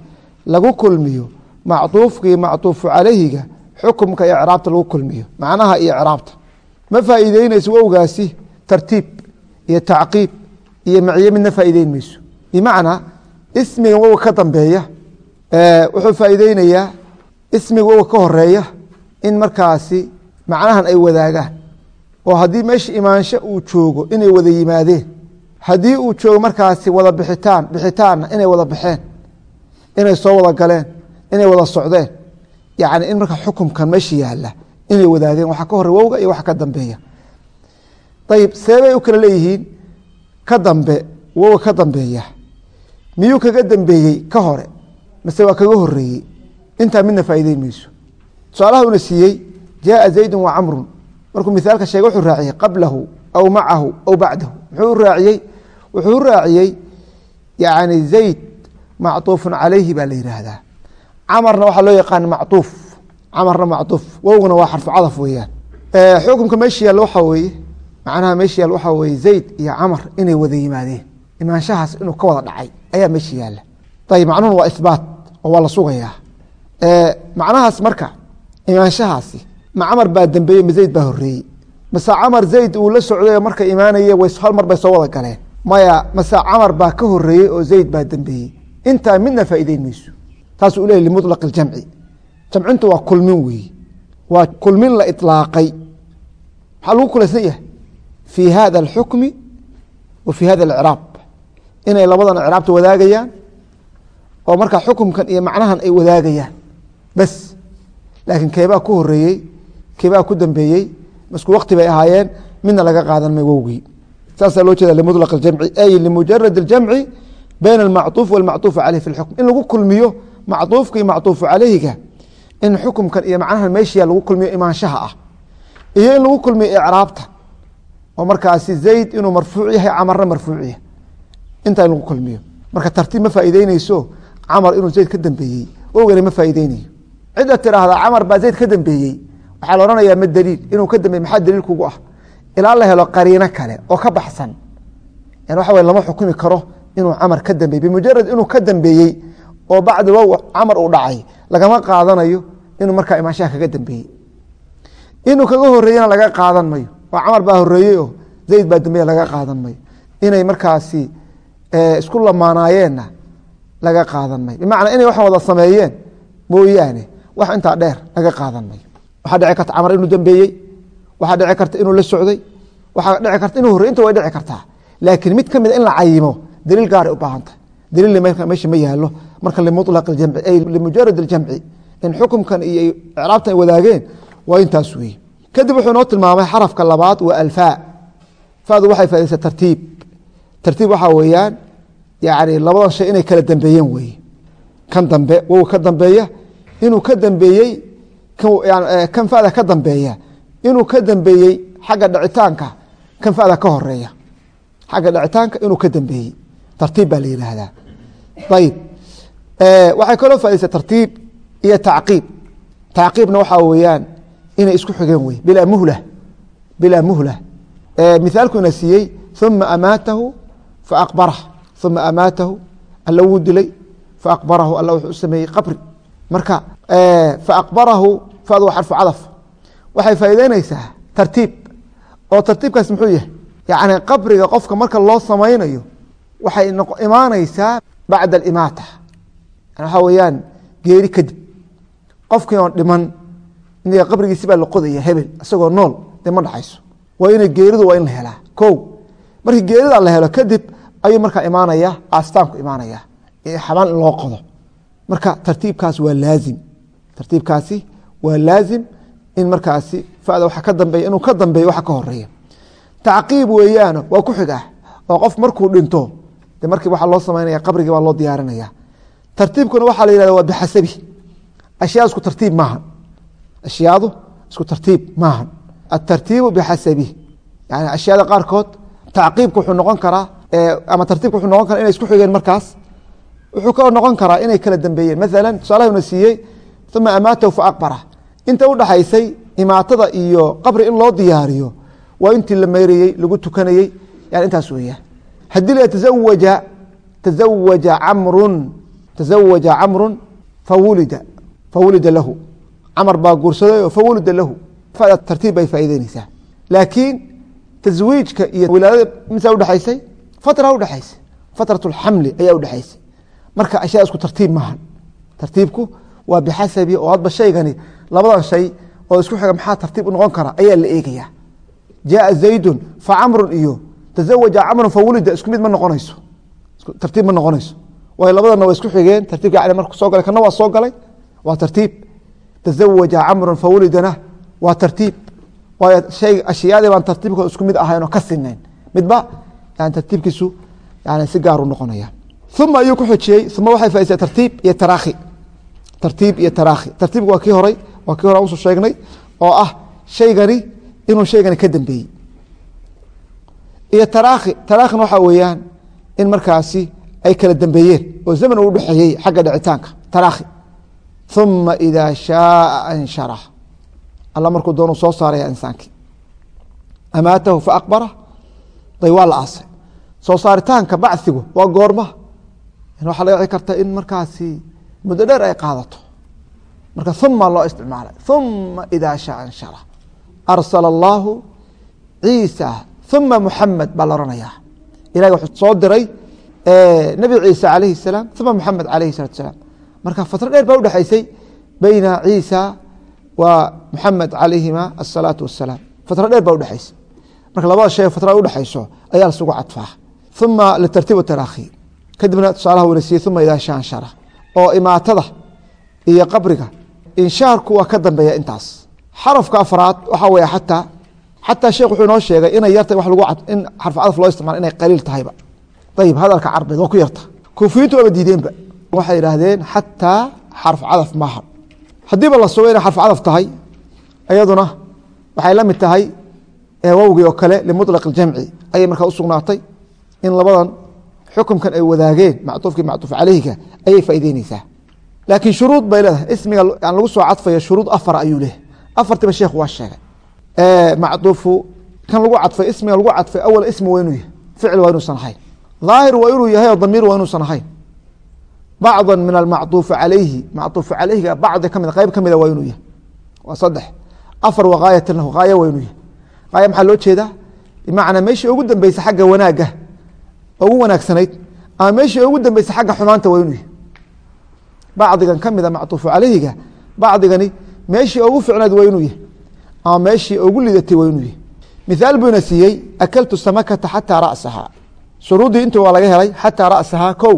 lagu kulmiyo macطuufkii macطuufu calayhiga xukumka iyo craabta lagu kulmiyo. Macnaha iyo craabta ma faa'iideynayso wowgaasi tartiib iyo tacqiib iyo maciye midna faa'iideyn mayso. Bimacnaa ismiga wowga ka dambeeya wuxuu faa'iideynayaa ismiga wowga ka horreeya in markaasi macnahan ay wadaagaan. Oo haddii meesha imaansho uu joogo inay wada yimaadeen haddii uu joogo markaasi wada bixitaan bixitaanna inay wada baxeen inay soo wada galeen inay wada socdeen. Yani in marka xukumkan meesha yaalla inay wadaageen waxa ka hore wowga iyo waxa ka dambeeya. Ayib seebay u kala leeyihiin ka dambe wowga ka dambeeya. Miyuu kaga dambeeyey ka hore mise waa kaga horeeyey intaa midna faa'iideyn mayso. Tusaalaha una siiyey jaaa zaydu wa camrun. Markuu miaalka sheegay wuxuu raaciyey qablahu aw macahu aw bacdahu. Muxuu u raaciyey wuxuu u raaciyey yani zayd macطuufun calayhi baa la yidhaahdaa camarna waxaa loo yaqaana macطuuf camarna macطuuf wowguna waa xarfu cadaf weeyaan. Xukumka meesha yaal waxaa weeye macnaha meesha yaal waxaa weye zayd iyo camar inay wada yimaadeen. Imaanshahaas inuu ka wada dhacay ayaa meesha yaalla ayb macnuhuna waa ihbaat oo waa la sugayaa. Macnahaas marka imaanshahaasi ma camar baa dambeeyey ma zayd baa horeeyey mase camar zayd uu la socday marka imaanaye hal mar bay soo wada galeen. Maya mase camar baa ka horeeyey oo zayd baa dambeeyey. Intaa midna faa'iideyn mayso taasuu u leeyay limuطlaq اljamci jamcintu waa kulmin weeye waa kulmin la iطlaaqay maxaa lagu kulaysan yahay fii hada اlxukmi wa fii hada اlcraab inay labadan icraabta wadaagayaan oo markaa xukumkan iyo macnahan ay wadaagayaan bes laakiin keebaa ku horeeyey keebaa ku dambeeyey masku wakti bay ahaayeen midna laga qaadan may wowgii saasaa loo jeeda limuطlaq اjamci ay limujarad اljamci bayna almacطuuf wاlmacطuufi caleyh fi اlxukm in lagu kulmiyo macطuufka iyo macطuufu caleyhiga in xukumkan iyo macnahan meeshiya lagu kulmiyo imaanshaha ah. Iyo in lagu kulmiyo icraabta. Oo markaasi zayd inuu marfuuc yahay camarna marfuuc yahay. Intaa in lagu kulmiyo. Marka tartiib ma faa'iideyneyso camar inuu zayd ka dambeeyey. Wowgana ma faa'iideynayo cidda tiraahdaa camar baa zayd ka dambeeyey. Waxaa la ohanayaa ma daliil? Inuu ka dambeey maxaa daliil kugu ah? Ilaa la helo qariino kale oo ka baxsan. Yan waxa wey lama xukumi karo inuu camar ka dambeeyey. Bimujarad inuu ka dambeeyey oo bacdi wow camar uu dhacay lagama qaadanayo inuu markaa imaanshaha kaga dambeeyey. Inuu kaga horeeyena laga qaadan mayo. Oo camar baa horeeyey oo zayd baa dambeeye laga qaadan mayo. Inay markaasi isku lamaanaayeenna laga qaadan mayo. Bimacnaa inay waxan wada sameeyeen mooyaane wax intaa dheer laga qaadan mayo. Waxaa dhici karta camar inuu dambeeyey waxaa dhici karta inuu la socday waxaa dhici karta inuu horrey inta way dhici kartaa. Laakiin mid ka mid in la cayimo daliil gaaray u baahan tahay daliil meesha ma yaalo marka limulaq jamci ay limujarad اljamci in xukumkan iyo icraabtan ay wadaageen waa intaas weeye kadib wuxuu inoo tilmaamay xarafka labaad waa alfaa fadu waxay fadhiisa tartiib tartiib waxaa weeyaan yani labadan shay inay kala dambeeyeen weeye kan dambe wow ka dambeeya inuu ka dambeeyey kan fada ka dambeeya inuu ka dambeeyey xagga dhacitaanka kan fada ka horreeya xagga dhacitaanka inuu ka dambeeyey tartiib baa la yidhaahdaa waxay kaloo faidaysaa tartiib iyo tacqiib. Tacqiibna waxaa weeyaan inay isku xigeen wey bilaa muhla bilaa muhla mithaalku ina siiyey uma amaatahu faaqbarah uma amaatahu alla wuu dilay faaqbarahu alla wuxuu u sameeyey qabri. Marka faaqbarahu fadu waa xarfu cadaf waxay faa'ideyneysaa tartiib. Oo tartiibkaas muxuu yahay? Yacni qabriga qofka marka loo samaynayo waxay imaaneysaa bacda alimaata waxaa weeyaan geeri kadib qofkii oon dhiman qabrigiisi baa la qodaya hebel isagoo nool dee ma waa ina geeridu waa in la helaa ko markii geerida la helo kadib ayuu markaa imaanaya aastaanku imaanaya xabaan in loo qodo marka tartiibkaas waa laazim tartiibkaasi waa laazim in markaasi fada waxa ka dambeeya inuu ka dambeeyo waxa ka horreeya tacqiib weeyaan waa ku xig oo qof markuu dhinto de markii waxaa loo samaynaya qabrigii baa loo diyaarinaya. Tartiibkuna waxaa la yihahda waa bixasabi ashyaa isku tartiib maaha ashyaadu isku tartiib maaha atartiibu bixasabi yani ashyaada qaarkood tacqiibka wuxuu noqon karaa ama tartiibka wuxuu noqon kara inay isku xigeen markaas. Wuxuu kaloo noqon karaa inay kala dambeeyeen. Maala tusaalahuna siiyey uma amaatahu faaqbara inta udhaxaysay imaatada iyo qabri in loo diyaariyo waa intii la meyrayey lagu tukanayey. Yani intaas weeyaan haddii la tazawaja camrun tazawaja camrun fawulida fawulida lahu. Camar baa guursaday fawulida lahu. Fada tartiib bay faa'ideyneysaa laakiin taswiijka iyo wilaadada misaa udhexaysay fatra udhexaysay fatrat ayaa udhexaysay marka ashyaa isku tartiib maahan tartiibku waa bixasabi oo hadba shaygani labadan shay oo isku xiga maxaa tartiib u noqon kara? Ayaa la eegaya jaaa zaydun facamrun iyo tazawaja camrun fawulida isku mid ma noqonayso. Tartiib ma noqonayso. Waayo labadana waa isku xigeen tartiibka yani marku soo galay kana waa soo galay? Waa tartiib. Tazawaja camrun fawulidana waa tartiib. Waayo hay ashyaadii baan tartiibkooda isku mid ahayn oo ka sinayn midba yani tartiibkiisu yani si gaaru noqonaya. Uma ayuu ku xojiyey uma waxay faidaysaa tartiib iyo taraakhi. Tartiib iyo taraakhi. Tartiibku waa kii horay waa kii hore u soo sheegnay oo ah shaygani inuu shaygani ka dambeeyey iyo taraakhi taraakhina waxaa weeyaan in markaasi ay kala dambeeyeen oo zaman uu udhexeeyey xagga dhicitaanka taraakhi. Uma idaa shaaa anshara alla markuu doonu soo saaraya insaankii. Amaatahu faaqbara day waa la aasay. Soo saaritaanka bachigu waa goorma. Waxaa laga dhici karta in markaasi muddo dheer ay qaadato. Marka uma loo isticmaalay. Uma idaa shaa anshara arsala allaahu ciisa uma muxamed baa la oranayaa. Ilahi wuxuu soo diray nebi ciise calayhi salaam uma muxamed calayhi salatu salaam. Marka fatro dheer baa udhexaysay beyna ciisa wa muxamed calayhima asalaatu wasalaam fatro dheer baa udhexaysay marka labada shay fatra udhexayso ayaa lasugu cadfaa uma litartiib taraakhi. Kadibna tusaalaha weyna siiyey uma idaa shaa anshara oo imaatada iyo qabriga inshaarku waa ka dambeeya intaas. Xarafka afraad waxaa weya xataa xataa sheekh wuxuu inoo sheegay inay yartay wa lag in xarf cadaf loo isticmaal inay qaliil tahayba. Ayib hadalka carbeed waa ku yarta. Kuufiyiintu waaba diideenba waxay idhaahdeen xataa xarf cadaf maaha haddiiba la sugo inay xarf cadaf tahay iyaduna waxay la mid tahay wowgii oo kale limuطlaq اjamci ayay markaa u in labadan xukumkan ay wadaageen mactuufkii mactuuf caleyhga ayay faa'ideyneysaa laakiin shuruud bay leedahay. Ismiga aan lagu soo cadfayo shuruud afar ayuu leeyahy afartiba sheekh waa sheegay macuufu kan lagu cadfay ismiga lagu cadfay awal ismi waa inuu yahay ficil waa inuusan ahayn. Daahir waa inuu yahay oo damiir waa inuusan ahayn. Bacda min almacuufu alayhi macuufu alayhga bacdi ka mid qayb ka mida waa inuu yahay. Waa saddex. Afar wa gaayatan lahu gaaya waa inuu yahay. Gaaya maxaa loo jeedaa? Bimacnaa meeshii ugu dambeysa xagga wanaagga ugu wanaagsanayd ama meeshii ugu dambeysa xagga xumaanta waa inuu yahay. Bacdigan ka mida macuufu calayhiga bacdigani meeshii ugu ficnayd waa inuu yahay ama meeshii ugu lidatay waa inuu yahay mithaal buu ina siiyey akaltu samakata xataa ra'saha shuruuddii intii waa laga helay xataa ra'sahaa kow.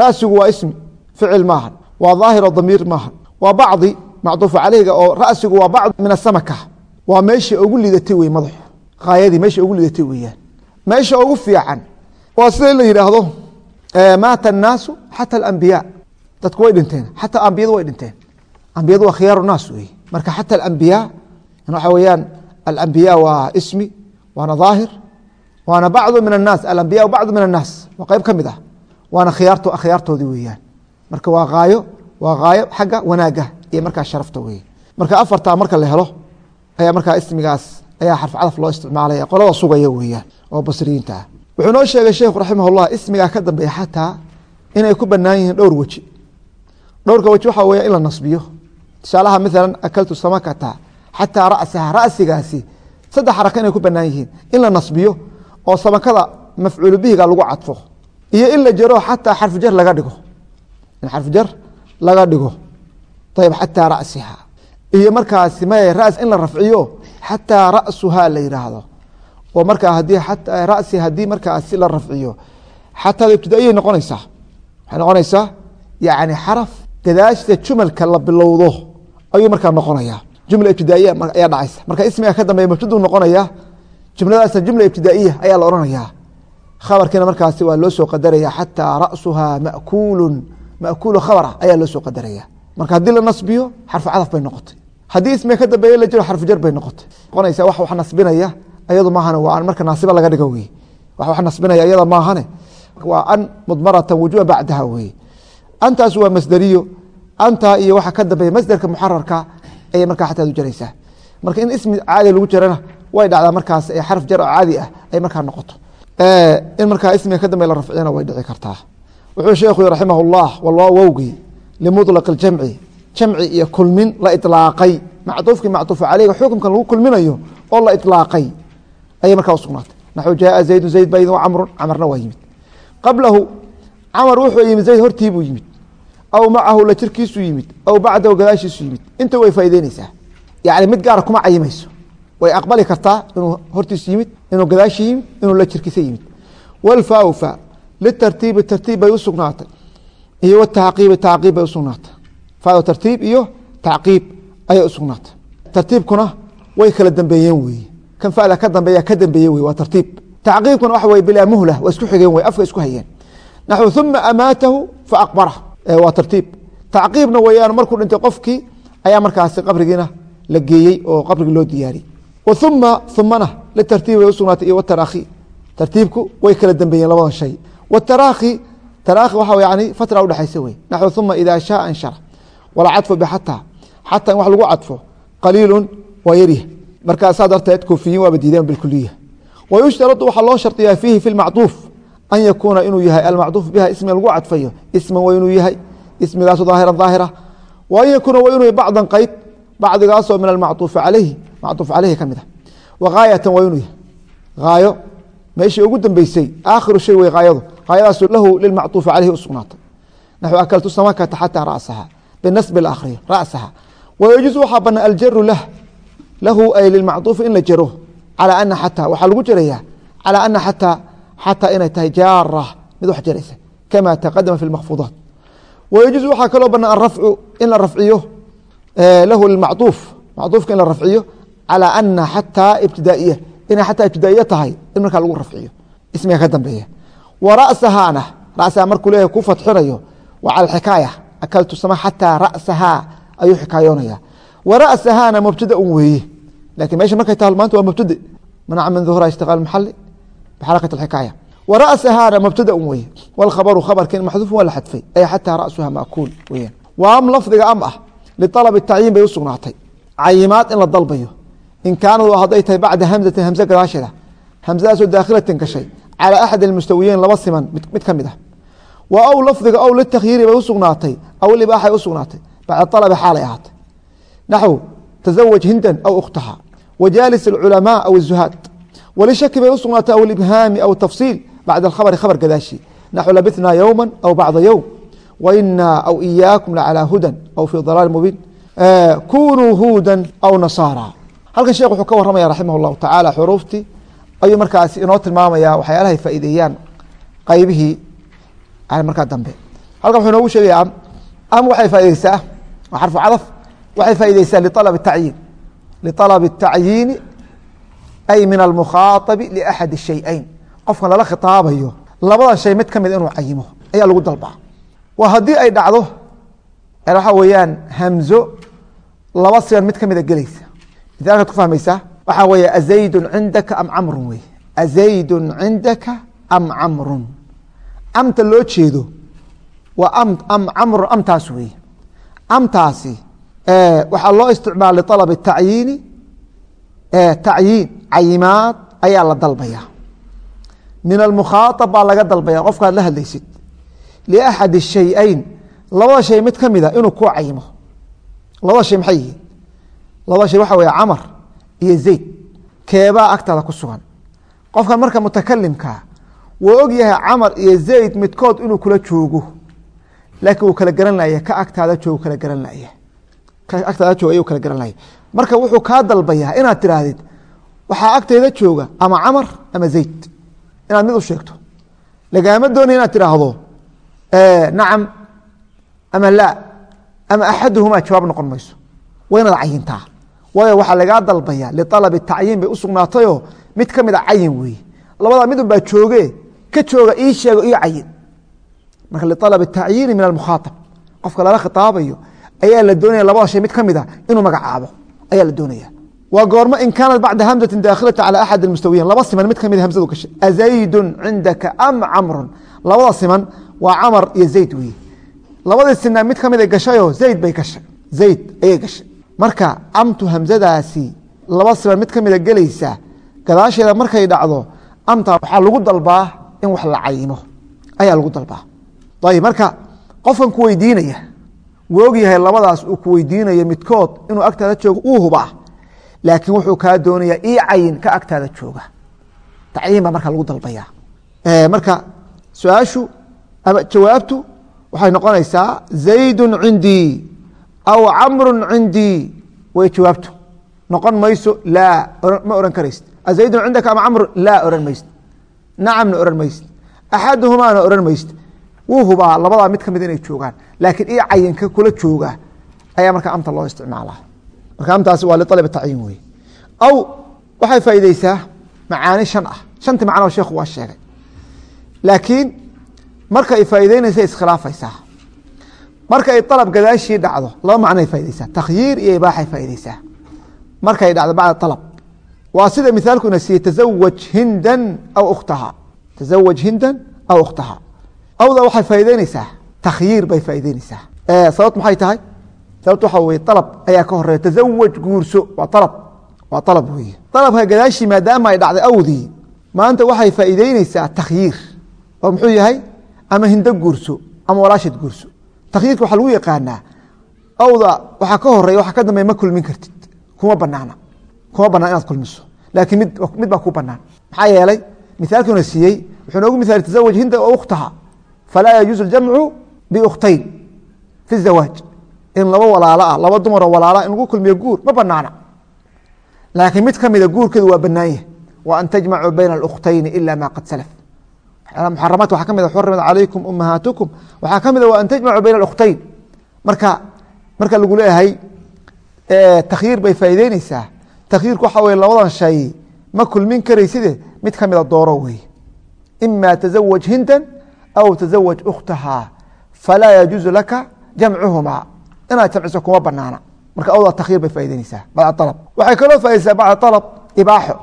Ra'sigu waa ismi ficil maahan waa daahir oo damiir maahan waa bacdi macduufu caleyga oo ra'sigu waa bacd min asamaka waa meesha ugu lidatay wey madaxu haayadii meesha ugu lidatay weeyaan. Meesha ugu fiican waa sida in la yidhaahdo maata annaasu xata alambiyaa dadku way dhinteen xataa ambiyadu way dhinteen. Ambiyadu waa khiyaaru naas wey. Marka xata alambiyaa waxa weeyaan alambiya waa ismi waana daahir waana bacdu min annaas alambiya bacdu min annaas waa qeyb ka mid ah waana khiyaarto akhyaartoodii weeyaan. Marka waa haayo waa haayo xagga wanaagga iyo markaa sharafta weye marka afartaa marka la helo ayaa markaa ismigaas ayaa xarf cadaf loo isticmaalaya qolada sugaya weeyaan oo basriyiinta ah. Wuxuu noo sheegay sheekhu raximah llah ismigaa ka dambeeya xataa inay ku banaan yihiin dhowr weji. Dhowrka weji waxaa weya in la nasbiyo. Tusaalaha maalan akaltu samakata xataa ra'saha ra'sigaasi saddex xaraka inay ku banaan yihiin. In la nasbiyo oo samakada mafcuulu bihiga lagu cadfo. Iyo in la jaro xataa xarfujar laga dhigo. In xarfujar laga dhigo. Ayb xataa rasiha. Iyo markaasi may ras in la rafciyo xataa rasuha la yihaahdo oo markaa haddii rasi haddii markaasi la rafciyo xataa ibtidaiyay noqonaysaa. Waxay noqonaysaa yani xaraf gadaashta jumalka la bilowdo ayuu markaa noqonaya jumla ibtidaaiya ayaa dhacaysa. Marka ismiga ka dambeeya mubtaduu noqonaya jumladaasna jumla ibtidaaiya ayaa la odhanaya. Khabarkiina markaasi waa loo soo qadaraya xataa rasuha makuulu makuulu khabr ayaa loo soo qadaraya. Marka haddii la nasbiyo xarfu cadaf bay noqotay. Haddii ismiga ka dambeeye la jiro xarfu jar bay noqotay. Noqonaysa wax wax nasbinaya iyadu maahane waa an marka naasiba laga dhigo wey wax wax nasbinaya iyada maahane waa an mudmaratan wujuba bacdaha weye antaas waa masderiyo anta iyo waxa ka dambeeya masderka muxararka ayay markaa xataa u jaraysaa marka in ismi caadi lagu jarana way dhacdaa markaas xarf jar oo caadi ah ay markaa noqoto in markaa ismiga ka dambe la rafciyana way dhici kartaa wuxuu sheekhu raximah اllah wowgii limuطlaq اjamci jamci iyo kulmin la iطlaaqay macduufkii macduufu caleyga xukumkan lagu kulminayo oo la iطlaaqay ayay markaa usugnaatay naxu jaaa zaydu zayd ba yimid camru camarna waa yimid qablahu camar wuxuu yimid zayd hortii buu yimid aw macahu la jirkiisu yimid aw bacdahu gadaashiisu yimid inta way faa'ideyneysaa yani mid gaara kuma cayimayso way aqbali kartaa inuu hortiis yimid inuu gadaashi yimid inuu la jirkiisa yimid wlfaufa litartiibi tartiib bay usugnaatay iyo wtacqiibi tacqiib bay usugnaatay fado tartiib iyo tacqiib ayay usugnaatay tartiibkuna way kala dambeeyeen weeye kan fada ka dambeeya ka dambeeye wey waa tartiib tacqiibkuna waxa wey bilaa muhla waa isku xigeen wey afka isku hayeen naxu uma amaatahu faaqbara waa tartiib. Tacqiibna weyaan markuu dhintay qofkii ayaa markaasi qabrigiina la geeyey oo qabrigii loo diyaariyey uma umana litartiib bay usugnaatay iyo wtaraakhi tartiibku way kala dambeeyeen labada shay. Wtaraakhi taraakhi waxa yani fatra udhexaysa wey naxو uma ida shaء anshara. Walcadfu bxata xata in wax lagu cadfo qaliilu waa yaryah markaa saa darteed kufiyiin waaba diideen bikuliya wayushtaradu waxaa loo shardiyaa fiihi fi macduuf an yakuuna inuu yahay almacduuf biha ismiga lagu cadfayo isman waa yahay ismigaaso daahiran daahira wa an yakuuna waa inuu bacdan qayb bacdigaasoo min almacuuf alayhi macuuf caleyhi ka mid ah wa haayatan waa yahay haayo meeshii ugu dambeysay aakhiru shay wey haayadu haayadaasoo lahu lilmacuufi caleyhi u naxu akaltu samakata xataa rasaha binasbi lakhriyo rasaha wayajuusu waxaa banaa aljaru lah lahu ay lilmacuufi in la jaro calaa ana xataa waxaa lagu jarayaa calaa ana xataa xataa inay tahay jaara mid wax jaraysa kama taqadama fi makfuudaat wayajuuز waxaa kaloo bana arafcu in la rafciyo lahu lilmacduuf macduufka in la rafciyo calى ana xataa ibtidaaiya inay xataa ibtidaaiya tahay in markaa lagu rafciyo ismiga ka dambeeya wa rasahaana rasaha markuu leeyahy ku fatxinayo waa cala xikaaya akaltu sama xataa rasahaa ayuu xikaayoonaya wa rasahaana mubtada un weeye laakiin meesha markay tahay maanta waa mubtade manaca min duhura ishtiqaal maxali bxarakat xikaaya wa rasahaana mubtada un weeye wاlkhabaru khabarkin maxduufun waa la xadfay ay xataa rasuha maakuul weyaan wa am lafdiga am ah liطalab tacyiin bay usugnaatay cayimaad in la dalbayo in kaanad hadday tahay bacda hamzati hamze gadaasheeda hamzadaasoo daakhilatin gashay calى axad اmustawiyeyn laba siman mid ka mid ah wa aw lafdiga aw litakyiiri bay usugnaatay aw libaaxay usugnaatay bacda alabi xaalay ahaatay naxw tazawaj hindan aw ukhtaha wajaalis اculamaa aw الzuhaad wlshaki bay usugnaatay aw ibhaami aw tafsiil bacda akhabri khabar gadaashi naxu labithnaa yowma aw bacda yowm wainaa aw iyaakum lacalaa hudan aw fii dalaal mubiin kunuu huudan aw nasaara halkan sheekh wuxuu ka warramaya raximah llahu tacaala xuruuftii ayuu markaas inoo tilmaamaya waxyaalahay faa'iideeyaan qaybihii markaa dambe halkan wuxuu inoogu sheegaya am waxay faa'ideysaa xarfu cadaf waxay faa'ideysaa lialab tacyiin lialabi tacyiini ay min almukhaaطabi liaxad الshayayn qofkan lala khitaabayo labada shay mid ka mid inuu cayimo ayaa lagu dalbaa waa haddii ay dhacdo waxaa weeyaan hamzo laba siban mid ka mida gelaysa mialkaad ku fahmaysaa waxaa weeye azaydu cindaka am camrun wey azaydu cindaka am camrun amta loo jeedo waa am am camrun amtaas wey amtaasi waxaa loo isticmaala lialab tacyiini tacyiin cayimaad ayaa la dalbaya. Min almukhaaab baa laga dalbaya. Qofkaad la hadlaysid. Liaxad shayayn. Labada shay mid ka mida ah inuu ku cayimo labada shay maxay yihiin? Labada shay waxa wey camar iyo zayd. Keebaa agtaada ku sugan. Qofkan marka mutakalimka wuu ogyahay camar iyo zayd midkood inuu kula joogo. Laakiin wuu kala garanlaya ka agtaada joog kala garanlaya ka agtaada joog ayuu kala garanlaya marka wuxuu kaa dalbayaa. Inaad tiraahdid waxaa agteyda jooga ama camar ama zayd. Inaad mid u sheegto. Lagaama doonaya inaad tiraahdo nacam ama laa ama axaduhumaa jawaab noqon mayso. Waa cayintaa waayo waxaa lagaa dalbaya lialabi tacyiin bay usugnaatayoo mid ka mid a cayin weeye. Labadaa midun baa jooge ka jooga ii sheego ii cayin. Marka lialab tacyiini min almukhaaab qofka lala khitaabayo ayaa la doonaya labada shay mid ka mid a inuu magacaabo. Ayaa la doonaya waa goormo in kaanat bacda hamzati daakhilata calى axad mustawiyin. Laba siman mid ka mid hamzadu gashay azaydu cindaka am camrun. Labada siman waa camar iyo zayd weye labadii sinaa mid kamida gashayoo zayd bay gashay zayd ayay gashay marka amtu hamzadaasi laba siman mid kamida gelaysa gadaasheeda markay dhacdo amta waxaa lagu dalbaa in wax la cayimo. Ayaa lagu dalbaa. Ayb marka qofkan ku weydiinaya wuu og yahay labadaas uu ku midkood inuu agtaada laakiin wuxuu kaa doonaya ii cayin ka agtaada jooga. Tacyiin baa marka lagu dalbaya marka su'aashu ama jawaabtu waxay noqonaysaa zaydu cindii aw camru cindii way jawaabtu. Noqon mayso laa ma ohan karaysid. Azaydun cindaka ama camru laa ohan maysid. Nacamna ohan maysid. Axaduhumaana ohan maysid. Wuu hubaa labadaa mid ka mid inay joogaan. Laakiin ii cayinka kula jooga ayaa marka amta loo isticmaala marka amtaasi waa lialab tacyiin wey aw waxay faaideysaa macaani shan ah. Shantii macnoo sheekhu waa sheegay. Laakiin marka ay faa'ideynaysa iskhilaafaysaa. Marka ay alab gadaashii dhacdo laba macnoay faa'ideysaa takhyiir iyo ibaaxay faa'ideysaa markay dhacdo bacda alab waa sida mithaalkuna siiyey tazawaj hindan aw ukhtaha. Tazawaj hindan aw ukhtaha. Awda waxay faa'ideyneysaa takhyiir bay faa'ideyneysaa sababt maxay tahay sababt waxa weye alab ayaa ka horreeya tazawaj guurso waa alab waa alab weeye. Alabka gadaashii maadaama ay dhacday awdii maanta waxay faa'ideyneysaa takhyiir. Oo muxuu yahay? Ama hindo guurso ama walaashad guurso. Takhyiirka waxaa lagu yaqaanaa awda waxaa ka horeya waxaa ka dambeya ma kulmin kartid. Kuma banaana kuma banaan inaad kulmiso. Laakiin mid mid baa ku banaan maxaa yeelay? Mithaalkiuna siiyey wuxuu noogu mihaali tazawaj hinda o ukhtaha. Falaa yajuuzu jamcu biukhtayn fi zawaaj in laba walaalo ah laba dumaroo walaala in lagu kulmiyo guur ma banaana laakiin mid kamida guurkeedu waa banaanyah wa an tajmacuu bayna alukhtayni ila ma qad salaf. Muxaramaadka waxaa ka mid xurimat calaykum umahaatukum waxaa ka mida wa an tajmacuu bayna alkhtayn marka marka lagu leeyahay takhyiir bay faa'ideyneysaa takhyiirku waxa weye labadan shay ma kulmin karayside mid ka mida dooro wey ima tazawaj hindan aw tazawaj ukhtaha falaa yajuuzu laka jamcuhumaa inaad jamciso kuma banaana. Marka awdaa takhir bay faa'idaynaysaa bacd alab waxay kaloo faa'idaysaa bacda alab ibaaxo.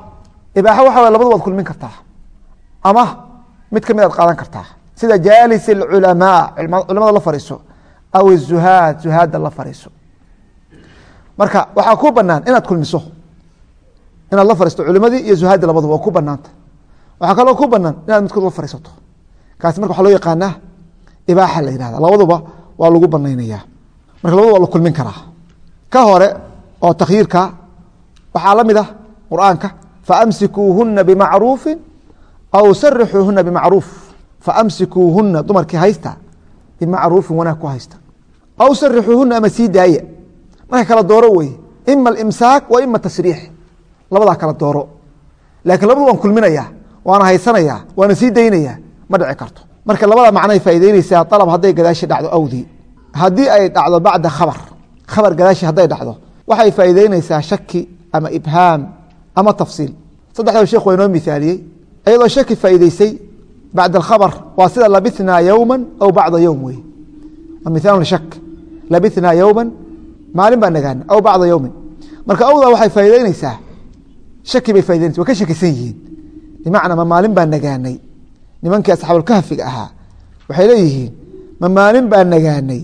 Ibaaxo waxa way labadu kulmin kartaa. Ama mid ka mid aad qaadan kartaa. Sida jaalis alculamaa culamada la fariiso aw izuhaad zuhaadda la fariiso. Marka waxaa ku banaan inaad kulmiso. Inaad la fariisto culimadii iyo zuhaaddi labaduba waa ku banaanta waxaa kaloo ku banaan inaad midkood la fariisato. Kaasi marka waxa loo yaqaanaa ibaaxa la yihahda labaduba waa lagu banaynayaa marka labadu waa la kulmin karaa. Ka hore oo takhyiirka waxaa la mid ah qur'aanka faamsikuuhuna bimacruufi aw sarixuuhuna bimacruuf. Faamsikuuhuna dumarkii haysta bimacruufin wanaag ku haysta. Aw sarixuuhuna ama sii daaya marka kala dooro weye ima alimsaak wa ima tasriix. Labadaa kala dooro. Laakiin labadu waan kulminaya waana haysanaya waana sii daynaya ma dhici karto. Marka labada macnay faa'ideyneysaa dalab hadday gadaashi dhacdo awdii haddii ay dhacdo bacda khabar khabar gadaashi hadday dhacdo waxay faa'ideyneysaa shaki ama ibhaam ama tafsiil. Saddexdaba sheekh waa inoo mithaaliyey iyadoo shaki faa'iideysay bacda alkhabar waa sida labithnaa yowma aw bacda yowm wey waa mithaalun lishak labithnaa yowma maalin baa nagaana aw bacda yowmin marka awdaa waxay faa'ideyneysaa shaki bay faa'ideynaysa way ka shakisan yihiin. Bimacnaa ma maalin baa nagaanay. Nimankii asxaabulkahfiga ahaa waxay leeyihiin ma maalin baa nagaanay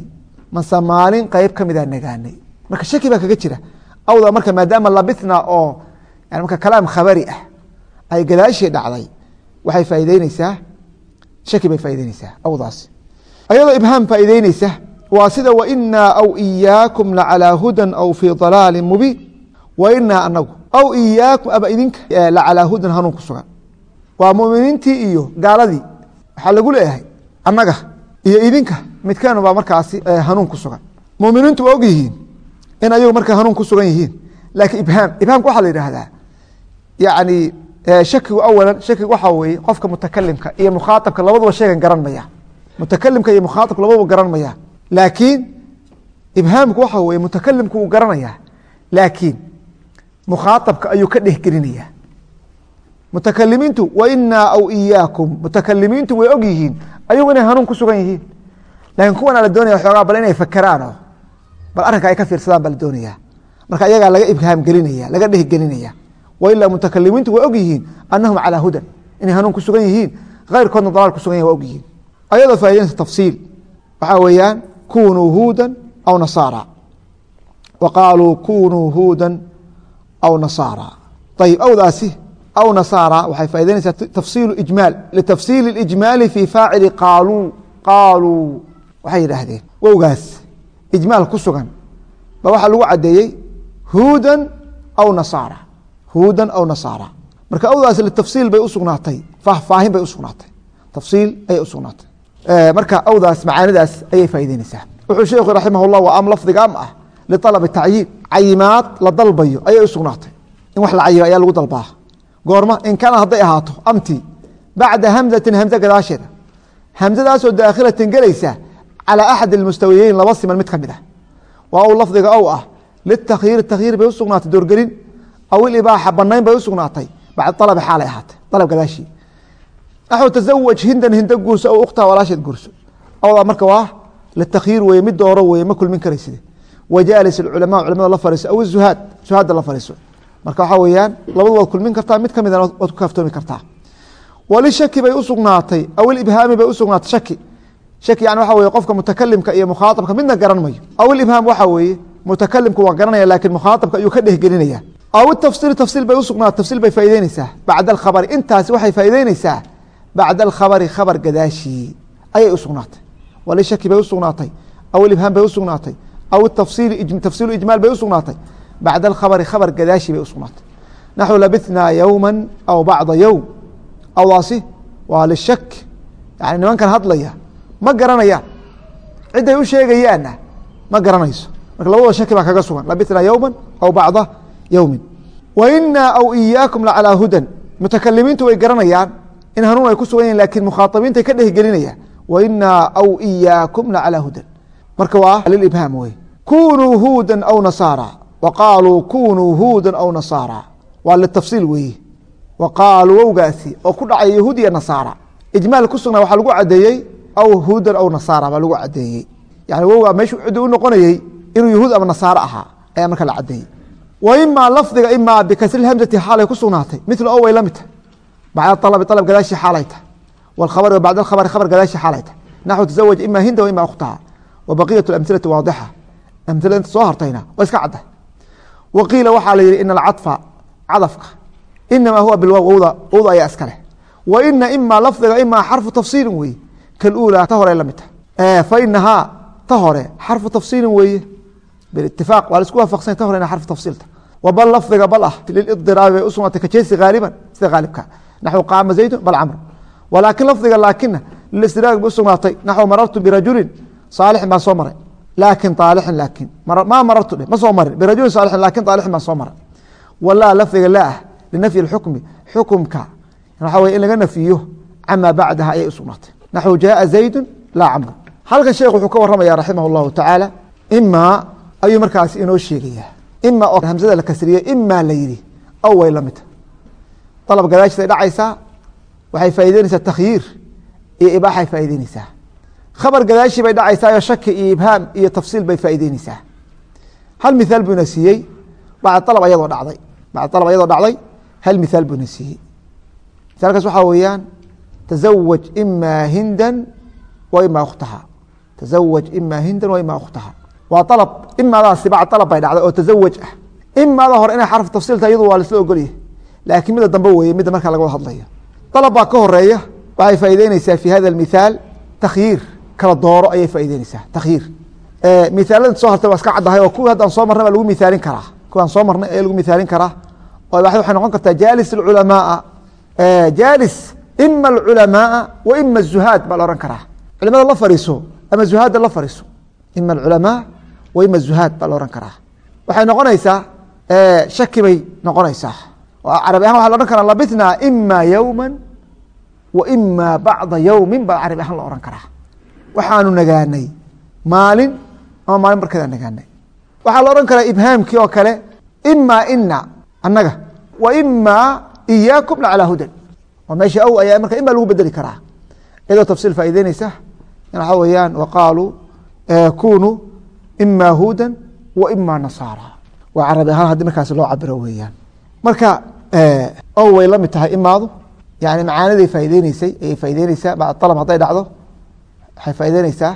mase maalin qeyb ka midaa nagaanay. Marka shaki baa kaga jira. Awda marka maadaama labitna oo marka kalaam khabari ah ay gadaashii dhacday waxay faa'ideyneysaa shaki bay faa'ideyneysaa awdaasi ayadoo ibhaam faa'ideyneysa waa sida wainaa aw iyaakum lacalaa hudan aw fii dalaalin mubiin. Wainaa anagu aw iyaakum aba idinka lacalaa hudan hanuun ku sugan. Waa muminiintii iyo gaaladii. Waxaa lagu leeyahay annaga iyo idinka midkeenu baa markaasi hanuun ku sugan. Muminiintu waa og yihiin in ayagu markaa hanuun ku sugan yihiin. Laakiin ibhaam ibhaamka waxaa la yidhaahdaa yani shakigu awalan shakigu waxaa weeye qofka mutakalimka iyo mukhaaabka labaduba sheegan garan maya. Mutakalimka iyo mukhaaabka labaduba garan maya. Laakiin ibhaamku waxa weye mutakalimku wuu garanaya laakiin mukhaaabka ayuu ka dhehgelinaya mutakalimiintu wainaa aw iyaakum mutakalimiintu way og yihiin ayagu inay hanuun ku sugan yihiin laakiin kuwana la doonaya xoogaa bal inay fakeraano bal arrinka ay ka fiirsadaan baa la doonaya marka ayagaa laga ibhaam gelinaya laga dhehgelinaya wailaa mutakalimiintu way og yihiin calaa hudan inay hanuun ku sugan yihiin keyrkoodna dalaal ku sugan yahin wa og ayadoo faa'idaynaysa tafsiil waxaa weeyaan kunuu huudan aw nasaara wa qaaluu kunuu huudan aw nasaara ayib awdaasi aw nasaara waxay faa'idaynaysaa tafsiilu ijmaal litafsiili ijmaali fi faacili qaaluu qaaluu waxay yidhaahdeen wowgaas ijmaal ku sugan ba waxaa lagu caddeeyey huudan aw nasaara huudan aw nasaara. Marka awdaas litafsiil bay usugnaatay faahfaahin bay usugnaatay tafsiil ayay usugnaatay marka awdaas macaanidaas ayay faa'ideyneysaa wuxuu sheekhu raximah llah waa am lafdiga am ah lialabi tacyiin cayimaad la dalbayo ayay usugnaatay in wax la cayimo ayaa lagu dalbaa. Goorma in kaana hadday ahaato amti bacda hamzatin hamze gadaasheeda. Hamzadaasoo daakhilatin gelaysa calى axad اmustawiyeyn laba siman mid ka mid ah waa u lafdiga ow ah litakyiiri takyiir bay usugnaatay doorgelin aw ilibaaxa banayn bay usugnaatay bacd alabi xaalay ahaatay alab gadaashii naxw tazawaj hindan hindo guurso aw ukhtaa walaasheed guurso awdaa marka waa litakyiir weye mid dooro weye ma kulmin karayside wajaalis culama culamada la fariiso aw zuhaad zuhaadda la fariiso marka waxaa weeyaan labadu waad kulmin kartaa mid kamidana waad ku kaaftoomi kartaa walishaki bay usugnaatay aw ilibhaami bay usugnaatay shaki shaki yani waxa weye qofka mutakalimka iyo mukhaaabka midna garan mayo. Aw ilibhaam waxa weeye mutakalimku waa garanaya laakiin mukhaaabka ayuu ka dhehgelinaya aw tafsiil tafsiil bay usugnaatay tafsiil bay faa'ideyneysaa bacda alkhabari intaasi waxay faa'ideyneysaa bacda alkhabari khabar gadaashii ayay usugnaatay walishaki bay usugnaatay aw ilibhaam bay usugnaatay aw tafsiil tafsiilu ijmaal bay usugnaatay bacda alkhabari khabar gadaashii bay usugnaatay naxu labithnaa yowma aw bacda yowm awdaasi waa lishak yani nimankan hadlaya ma garanayaan. Ciday u sheegayaanna ma garanayso. Marka labadoo shaki baa kaga sugan. Labitnaa yowma aw bacda yowmin wa inaa aw iyaakum lacalaa hudan. Mutakalimiintu way garanayaan in hanuun ay ku sugan yahin laakiin mukhaaabiintay ka dhehgelinayaan wa inaa aw iyaakum lacalaa hudan. Marka waa lilibhaam wey kunuu huudan aw nasaara. Wa qaaluu kunuu huudan aw nasaara. Waa litafsiil weeye. Wa qaaluu wowgaasi oo ku dhacay yahuud iyo nasaara. Ijmaal ku sugnaa waxaa lagu cadeeyey aw huudan aw nasaara baa lagu cadeeyey yani wowgaa meeshu cudi u noqonayey inuu yahuud ama nasaaro ahaa ayaa marka la cadeeyey wa imaa lafdiga imaa bikasri hamzati xaalay ku sugnaatay milu o way la mid tahy bacda alabi alab gadaashi xaalay tahy wlkhabari bacd alkhabari khabar gadaashi xaalay tahy naxu tazawaj ima hinda wa ima ukhtaha wa baqiyat amhilati waadixa. Amhilada inta soo hartayna waa iska cadda. Wa qiila waxaa la yihi ina alcaطfa cadafka. Inamaa huwa bilwaw wowda ayaa iska leh. Wa ina ima lafdiga imaa xarfu tafsiilin wey kaluulaa ta hore la mid tahy fainahaa ta hore xarfu tafsiilin weeye bilitifaaq waa la isku waafaqsanya ta hore ina xarfu tafsiilta wa bal lafdiga bal ah lildiraabi bay u sugnaatay kajeesi haaliban sida haalibka naxwu qaama zaydun bal camr walaakin lafdiga laakina lilistiraag bay u sugnaatay naxwu marartu birajulin saalixin baan soo maray laakin aalixin laakin maa marartu ma soo marin birajulin saalixin laakin aalixin baan soo maray walaa lafdiga laa ah linafyi اxukmi xukumka waxa wey in laga nafiyo camaa bacdaha ayay u sugnaatay naxwu jaaa zaydu laa camru halkan sheekh wuxuu ka waramaya raximah اllahu tacaala imaa ayuu markaas inoo sheegaya ima oo hamsada la kasriye imaa la yidhi aw way la midta dalab gadaashiisay dhacaysaa waxay faa'ideynaysaa takhyiir iyo ibaaxay faa'ideyneysaa khabar gadaashii bay dhacaysaa shaki iyo ibhaam iyo tafsiil bay faa'ideyneysaa hal mithaal buu ina siiyey bacd alab ayadoo dhacday bacd alab ayadoo dhacday hal hindan wa imaa ukhtaha tazawaj imaa hindan wa imaa ukhtaha waa alab imaadaasi bacd alab bay dhacday oo tazawaj ah imaada hore inay xarf tafsiil tahay iyadu waa laisla ogolyahy laakiin mida dambe weeye midda markaa laga wada hadlaya dalab baa ka horreeya waxay faa'ideyneysaa fi hada mithaal takhyiir kala dooro ayay faa'ideyneysaa takhyiir mithaalada soo hartay waa iska caddahay oo kuwii haddaan soo marnay baa lagu mithaalin karaa kuwaan soo marnay ayaa lagu jaalis ima alculamaaa wa ima azuhaad baa la ohan karaa culimada la fariiso ama zuhaadda la fariiso ima alculamaa wa ima azuhaad baa la ohan karaa waxay noqonaysaa shaki bay noqonaysaa carabi ahan waxa la ohan karaa labitnaa ima yowma wa ima bacda yowmin baa carabi ahaan la ohan karaa waxaanu nagaanay maalin ama maalin barkeeda nagaanay waxaa la odhan karaa ibhaamkii oo kale ima ina annaga wa ima iyaakum la calaa hudan oo meesha aw ayaa marka ima lagu bedeli karaa. Iyadoo tafsiil faa'ideyneysa waxa weeyaan waqaaluu kunuu ima hudan wa ima nasaara. Waa carabi ahaan haddii markaasi loo cabiro weeyaan. Marka ow way la tahay imaadu. Yani macaaniday faaideyneysay ayay faa'ideyneysaa bacd alab hadday dhacdo waxay faa'ideyneysaa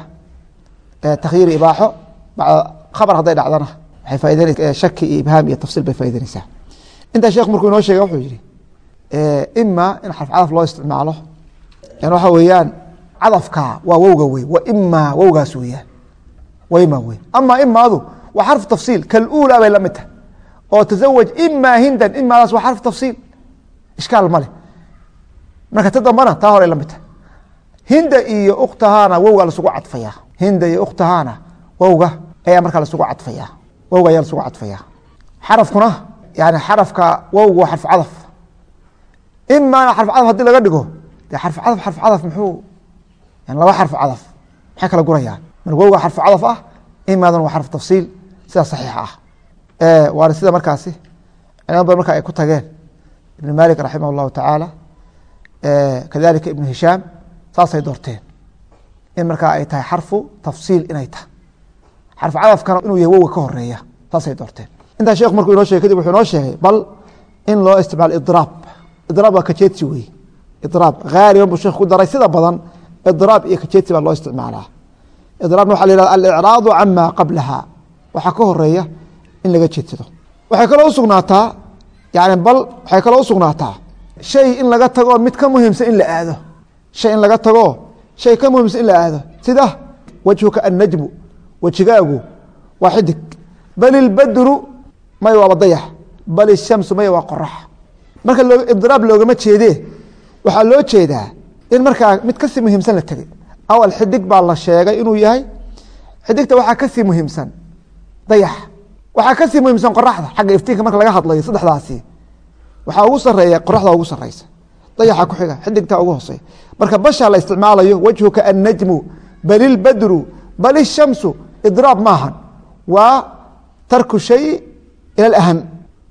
takhyiir ibaaxo. Bacda khabar hadday dhacdana waxay faa'ideyneysaa shaki iyo ibhaam iyo tafsiil bay faa'ideyneysaa intaa sheekh markuu inoo sheega wuxuu yihi ima in xarf cadaf loo isticmaalo waxa weeyaan cadafka waa wowga wey ima wowgaas weeyaan wa ima wey ama imaadu waa xarfu tafsiil kaluulaa bay la mid tahay. Oo tazawaj ima hindan imaadaas waa xarfu tafsiil. Ishkaal ma leh. Marka ta dambana taa hore la tahay. Hinda iyo ukhtahaana wowga lasugu cadfaya hinda iyo ukhtahaana wowga ayaa markaa lasugu cadfaya wowga ayaa lasugu cadfaya xarafkuna yani xarafka wowga waa xarfu cadaf imaana xarfu cadaf haddii laga dhigo de xarfu cadaf xarfu cadaf muxuu yani laba xarfu cadaf maxay kala gurayaan? Mar wowga xarfu cadaf ah imaadana waa xarfu tafsiil sida saxiixa ah. Waana sida markaasi cilmo badan marka ay ku tageen ibn malik raximah اllahu tacaala kadalika ibn hishaam saasay doorteen in markaa ay tahay xarfu tafsiil inay tahay. Xarfu cadafkana inuu yahay wowga ka horreeya saasay doorteen. Intaa sheekh markuu inoo shegay kadib wuxuu inoo sheegay bal in loo isticmaalo idraab idraab waa kajeedsi wey idraab haaliban buu sheekh ku daray sida badan idraab iyo kajeedsi baa loo isticmaalaa. Idraabna waxa la alicraadu cama qablaha waxaa ka horreeya in laga jeedsado waxay kaloo usugnaataa yani bal waxay kaloo usugnaataa shay in laga tago mid ka muhiimsan in la aado. Shay in laga tago shay ka muhiimsan in la aado. Sida wajhuka annajmu wejigaagu waa xidig. Bal ilbadru may waaba dayax bal ishamsu may waa qorax marka idraab loogama jeedee. Waxaa loo jeedaa in markaa mid ka sii muhiimsan la tegay. Awal xidig baa la sheegay inuu yahay. Xidigta waxaa ka sii muhiimsan. Dayax. Waxaa ka sii muhiimsan qoraxda xagga iftiinka marka laga hadlayo saddexdaasi. Waxaa ugu sareeya qoraxda ugu sareysa dayaxa ku xiga. Xidigta ugu hoosey marka basha la isticmaalayo wajhuka annajmu. Bal ilbadru bal ishamsu idraab maahan waa tarku shay ila alaham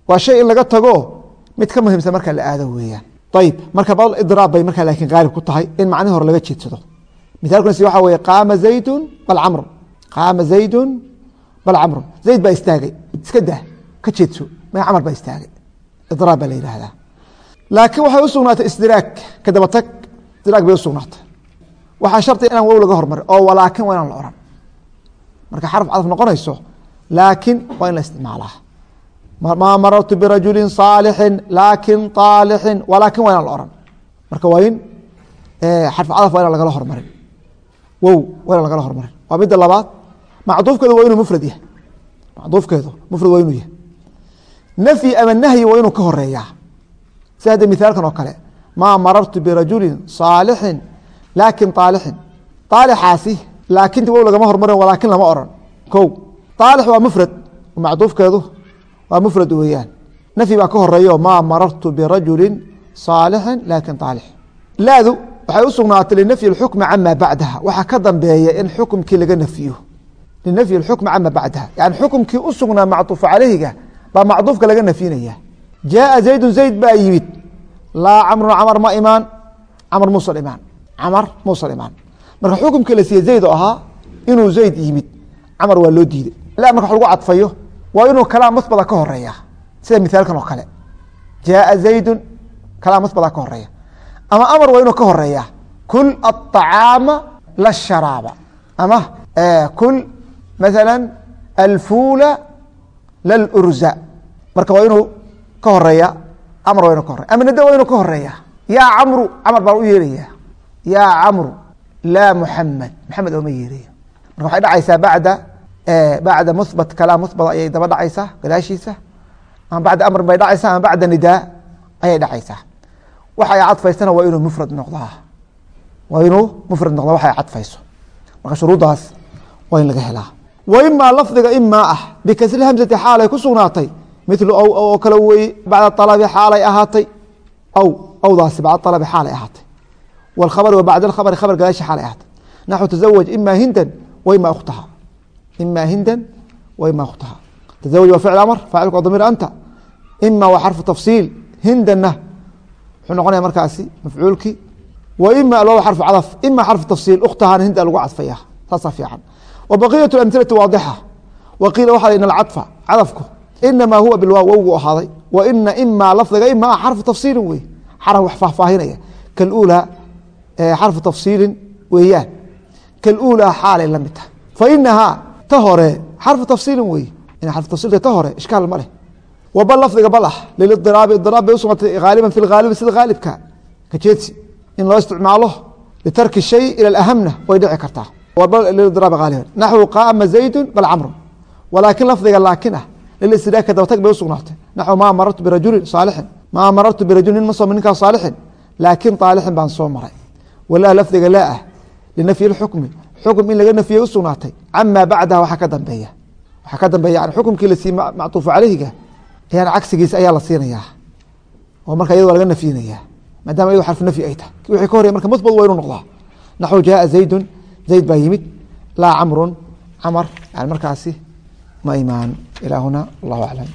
waa shay in laga tago mid ka muhiimsan marka la aado weeyaan. Ayib marka bal idraab bay markaa laakiin qaalib ku tahay in macnihi hore laga jeedsado. Mithaalkuna si waxa weye qaama zaydun bal camru qaama zaydun bal camru zayd baa istaagay. Iska dah ka jeedso. Ma camar baa istaagay. Idraab baa la yihahdaa laakiin waxay usugnaatay isdiraag ka daba tag isdiraag bay usugnaatay waxaa shardi inaan wow laga hormarin oo walaakin waa inaan la oran. Marka xarf cadaf noqonayso laakin waa in la isticmaalaa maa marartu birajuli saalixin laakin aalixin walaakin waa inaan la oran. Marka waa in xarf cadaf waa inaan lagala hormarin. Wow waa lagala hormarin. Waa midda labaad macduufkeedu waa inuu mufrad yahay. Macduufkeedu mufrad waa inuu yahay. Nafyi ama nahyi waa inuu ka horeeyaa si hadda mithaalkan oo kale maa marartu birajulin saalixin laakin aalixin aalixaasi laakinti wow lagama hormarin walaakin lama oran. Ko aalix waa mufrad. Macduufkeedu waa mufrad weeyaan. Nafyi baa ka horeeyo maa marartu birajulin saalixin laakin aalix laadu waxay u sugnaatay linafyi اxukmi cama bacdaha. Waxaa ka dambeeya in xukumkii laga nafyiyo linafyi اxukmi cama bacdaha. Yani xukumkii u sugnaa macduufu caleyhiga baa macduufka laga nafyinaya jaaa zaydu zayd baa yimid laa camrun camar ma imaan camar muusan imaan camar muusan imaan. Marka xukumkii la siiye zayd oo ahaa inuu zayd yimid camar waa loo diiday. Marka wax lagu cadfayo waa inuu kalaam masbada ka horreeya sida mithaalkan oo kale. Jaaa zaydun kalaam masbada ka horreeya ama amar waa inuu ka horreeya kul aطacaama la sharaaba. Ama kul maala alfuula lalurza. Marka waa inuu ka horreeya amar waa inuu ka horeya ama nida waa inuu ka horreeya yaa camru camar baan u yeeraya yaa camru laa muxamed maxamed ooma yeerayo marka waxay dhacaysaa bacda Eh, bacda muhbat kalaam muhbat ayay daba dhacaysaa gadaashiisa. Ama bacda amrin bay dhacaysaa ama bacda nidaa ayay dhacaysaa. Waxa cadfaysana waa inuu mufrad noqdaa. Waa inuu mufrad noqdaa waxa cadfayso. Marka shuruuddaas waa in laga helaa. Wa lafdiga imaa ah bikasri hamsati xaalay ku sugnaatay midlu ow oo kale weye bacda alabi xaalay ahaatay. Ow owdaasi bacda alabi xaalay ahaatay. Wاlkhabri wa bacda alkhabri khabar gadaashi xaalay ahaatay. Naxu tazawaj ima hindan wa ukhtaha ima hindan wa ima khtaha tazawaj waa ficl amr faacilku waa damiir anta ima waa xarfu tafsiil hindana wuxuu noqonaya markaasi mafcuulkii wa ima alwaw xarfu cadaf ima xarfu tafsiil ukhtahana hinda lagu cadfaya saasaa fiican wa baqiyaة amhilati waadixa wa qiila waxa in alcadfa cadafku inamaa huwa bilwaaw wowgu ahaaday wa ina imaa lafdiga ima xarfu tafsiilin wey xaraf wax faahfaahinaya kaluulaa xarfu tafsiilin weeyaan kaluulaa xaalay la mid tahay fa inahaa ta hore xarfu tafsiilin wey tafsiilka ta hore ishkaal ma leh. Wa bal lafdiga bal ah. Bay usugantay haaliban fi lhaalibi sida haalibka kajeedsi in loo isticmaalo litarki shay ila ahamna way dhici kartaa. Lildiraabi haaliban naxwu qaama zaydun bal camrun. Walaakin lafdiga laakin ah lilistidaaka dabatag bay usugnaatay naxwu maa marartu birajulin saalixin maa marartu birajulin nin ma soo ninkaa saalixin laakin aalixin baan soo maray. Walaa lafdiga laa ah. Linafyi اxukmi xukm in laga nafyey usugnaatay cama bacdaha waxa ka dambeeya. Waxaa ka dambeeya yani xukumkii la sii macطuufu caleyhiga ayaan cagsigiisa ayaa la siinayaa. Oo marka iyado laga nafyinaya maadama iyado xarfu nafyi ay tahay. Wixii ka horey marka musbad waa inuu noqdaa. Naxو jaaa zaydun. Zayd baa yimid. Laa camrun. Camar. Yani markaasi ma imaan. Ilaa huna allahu aclam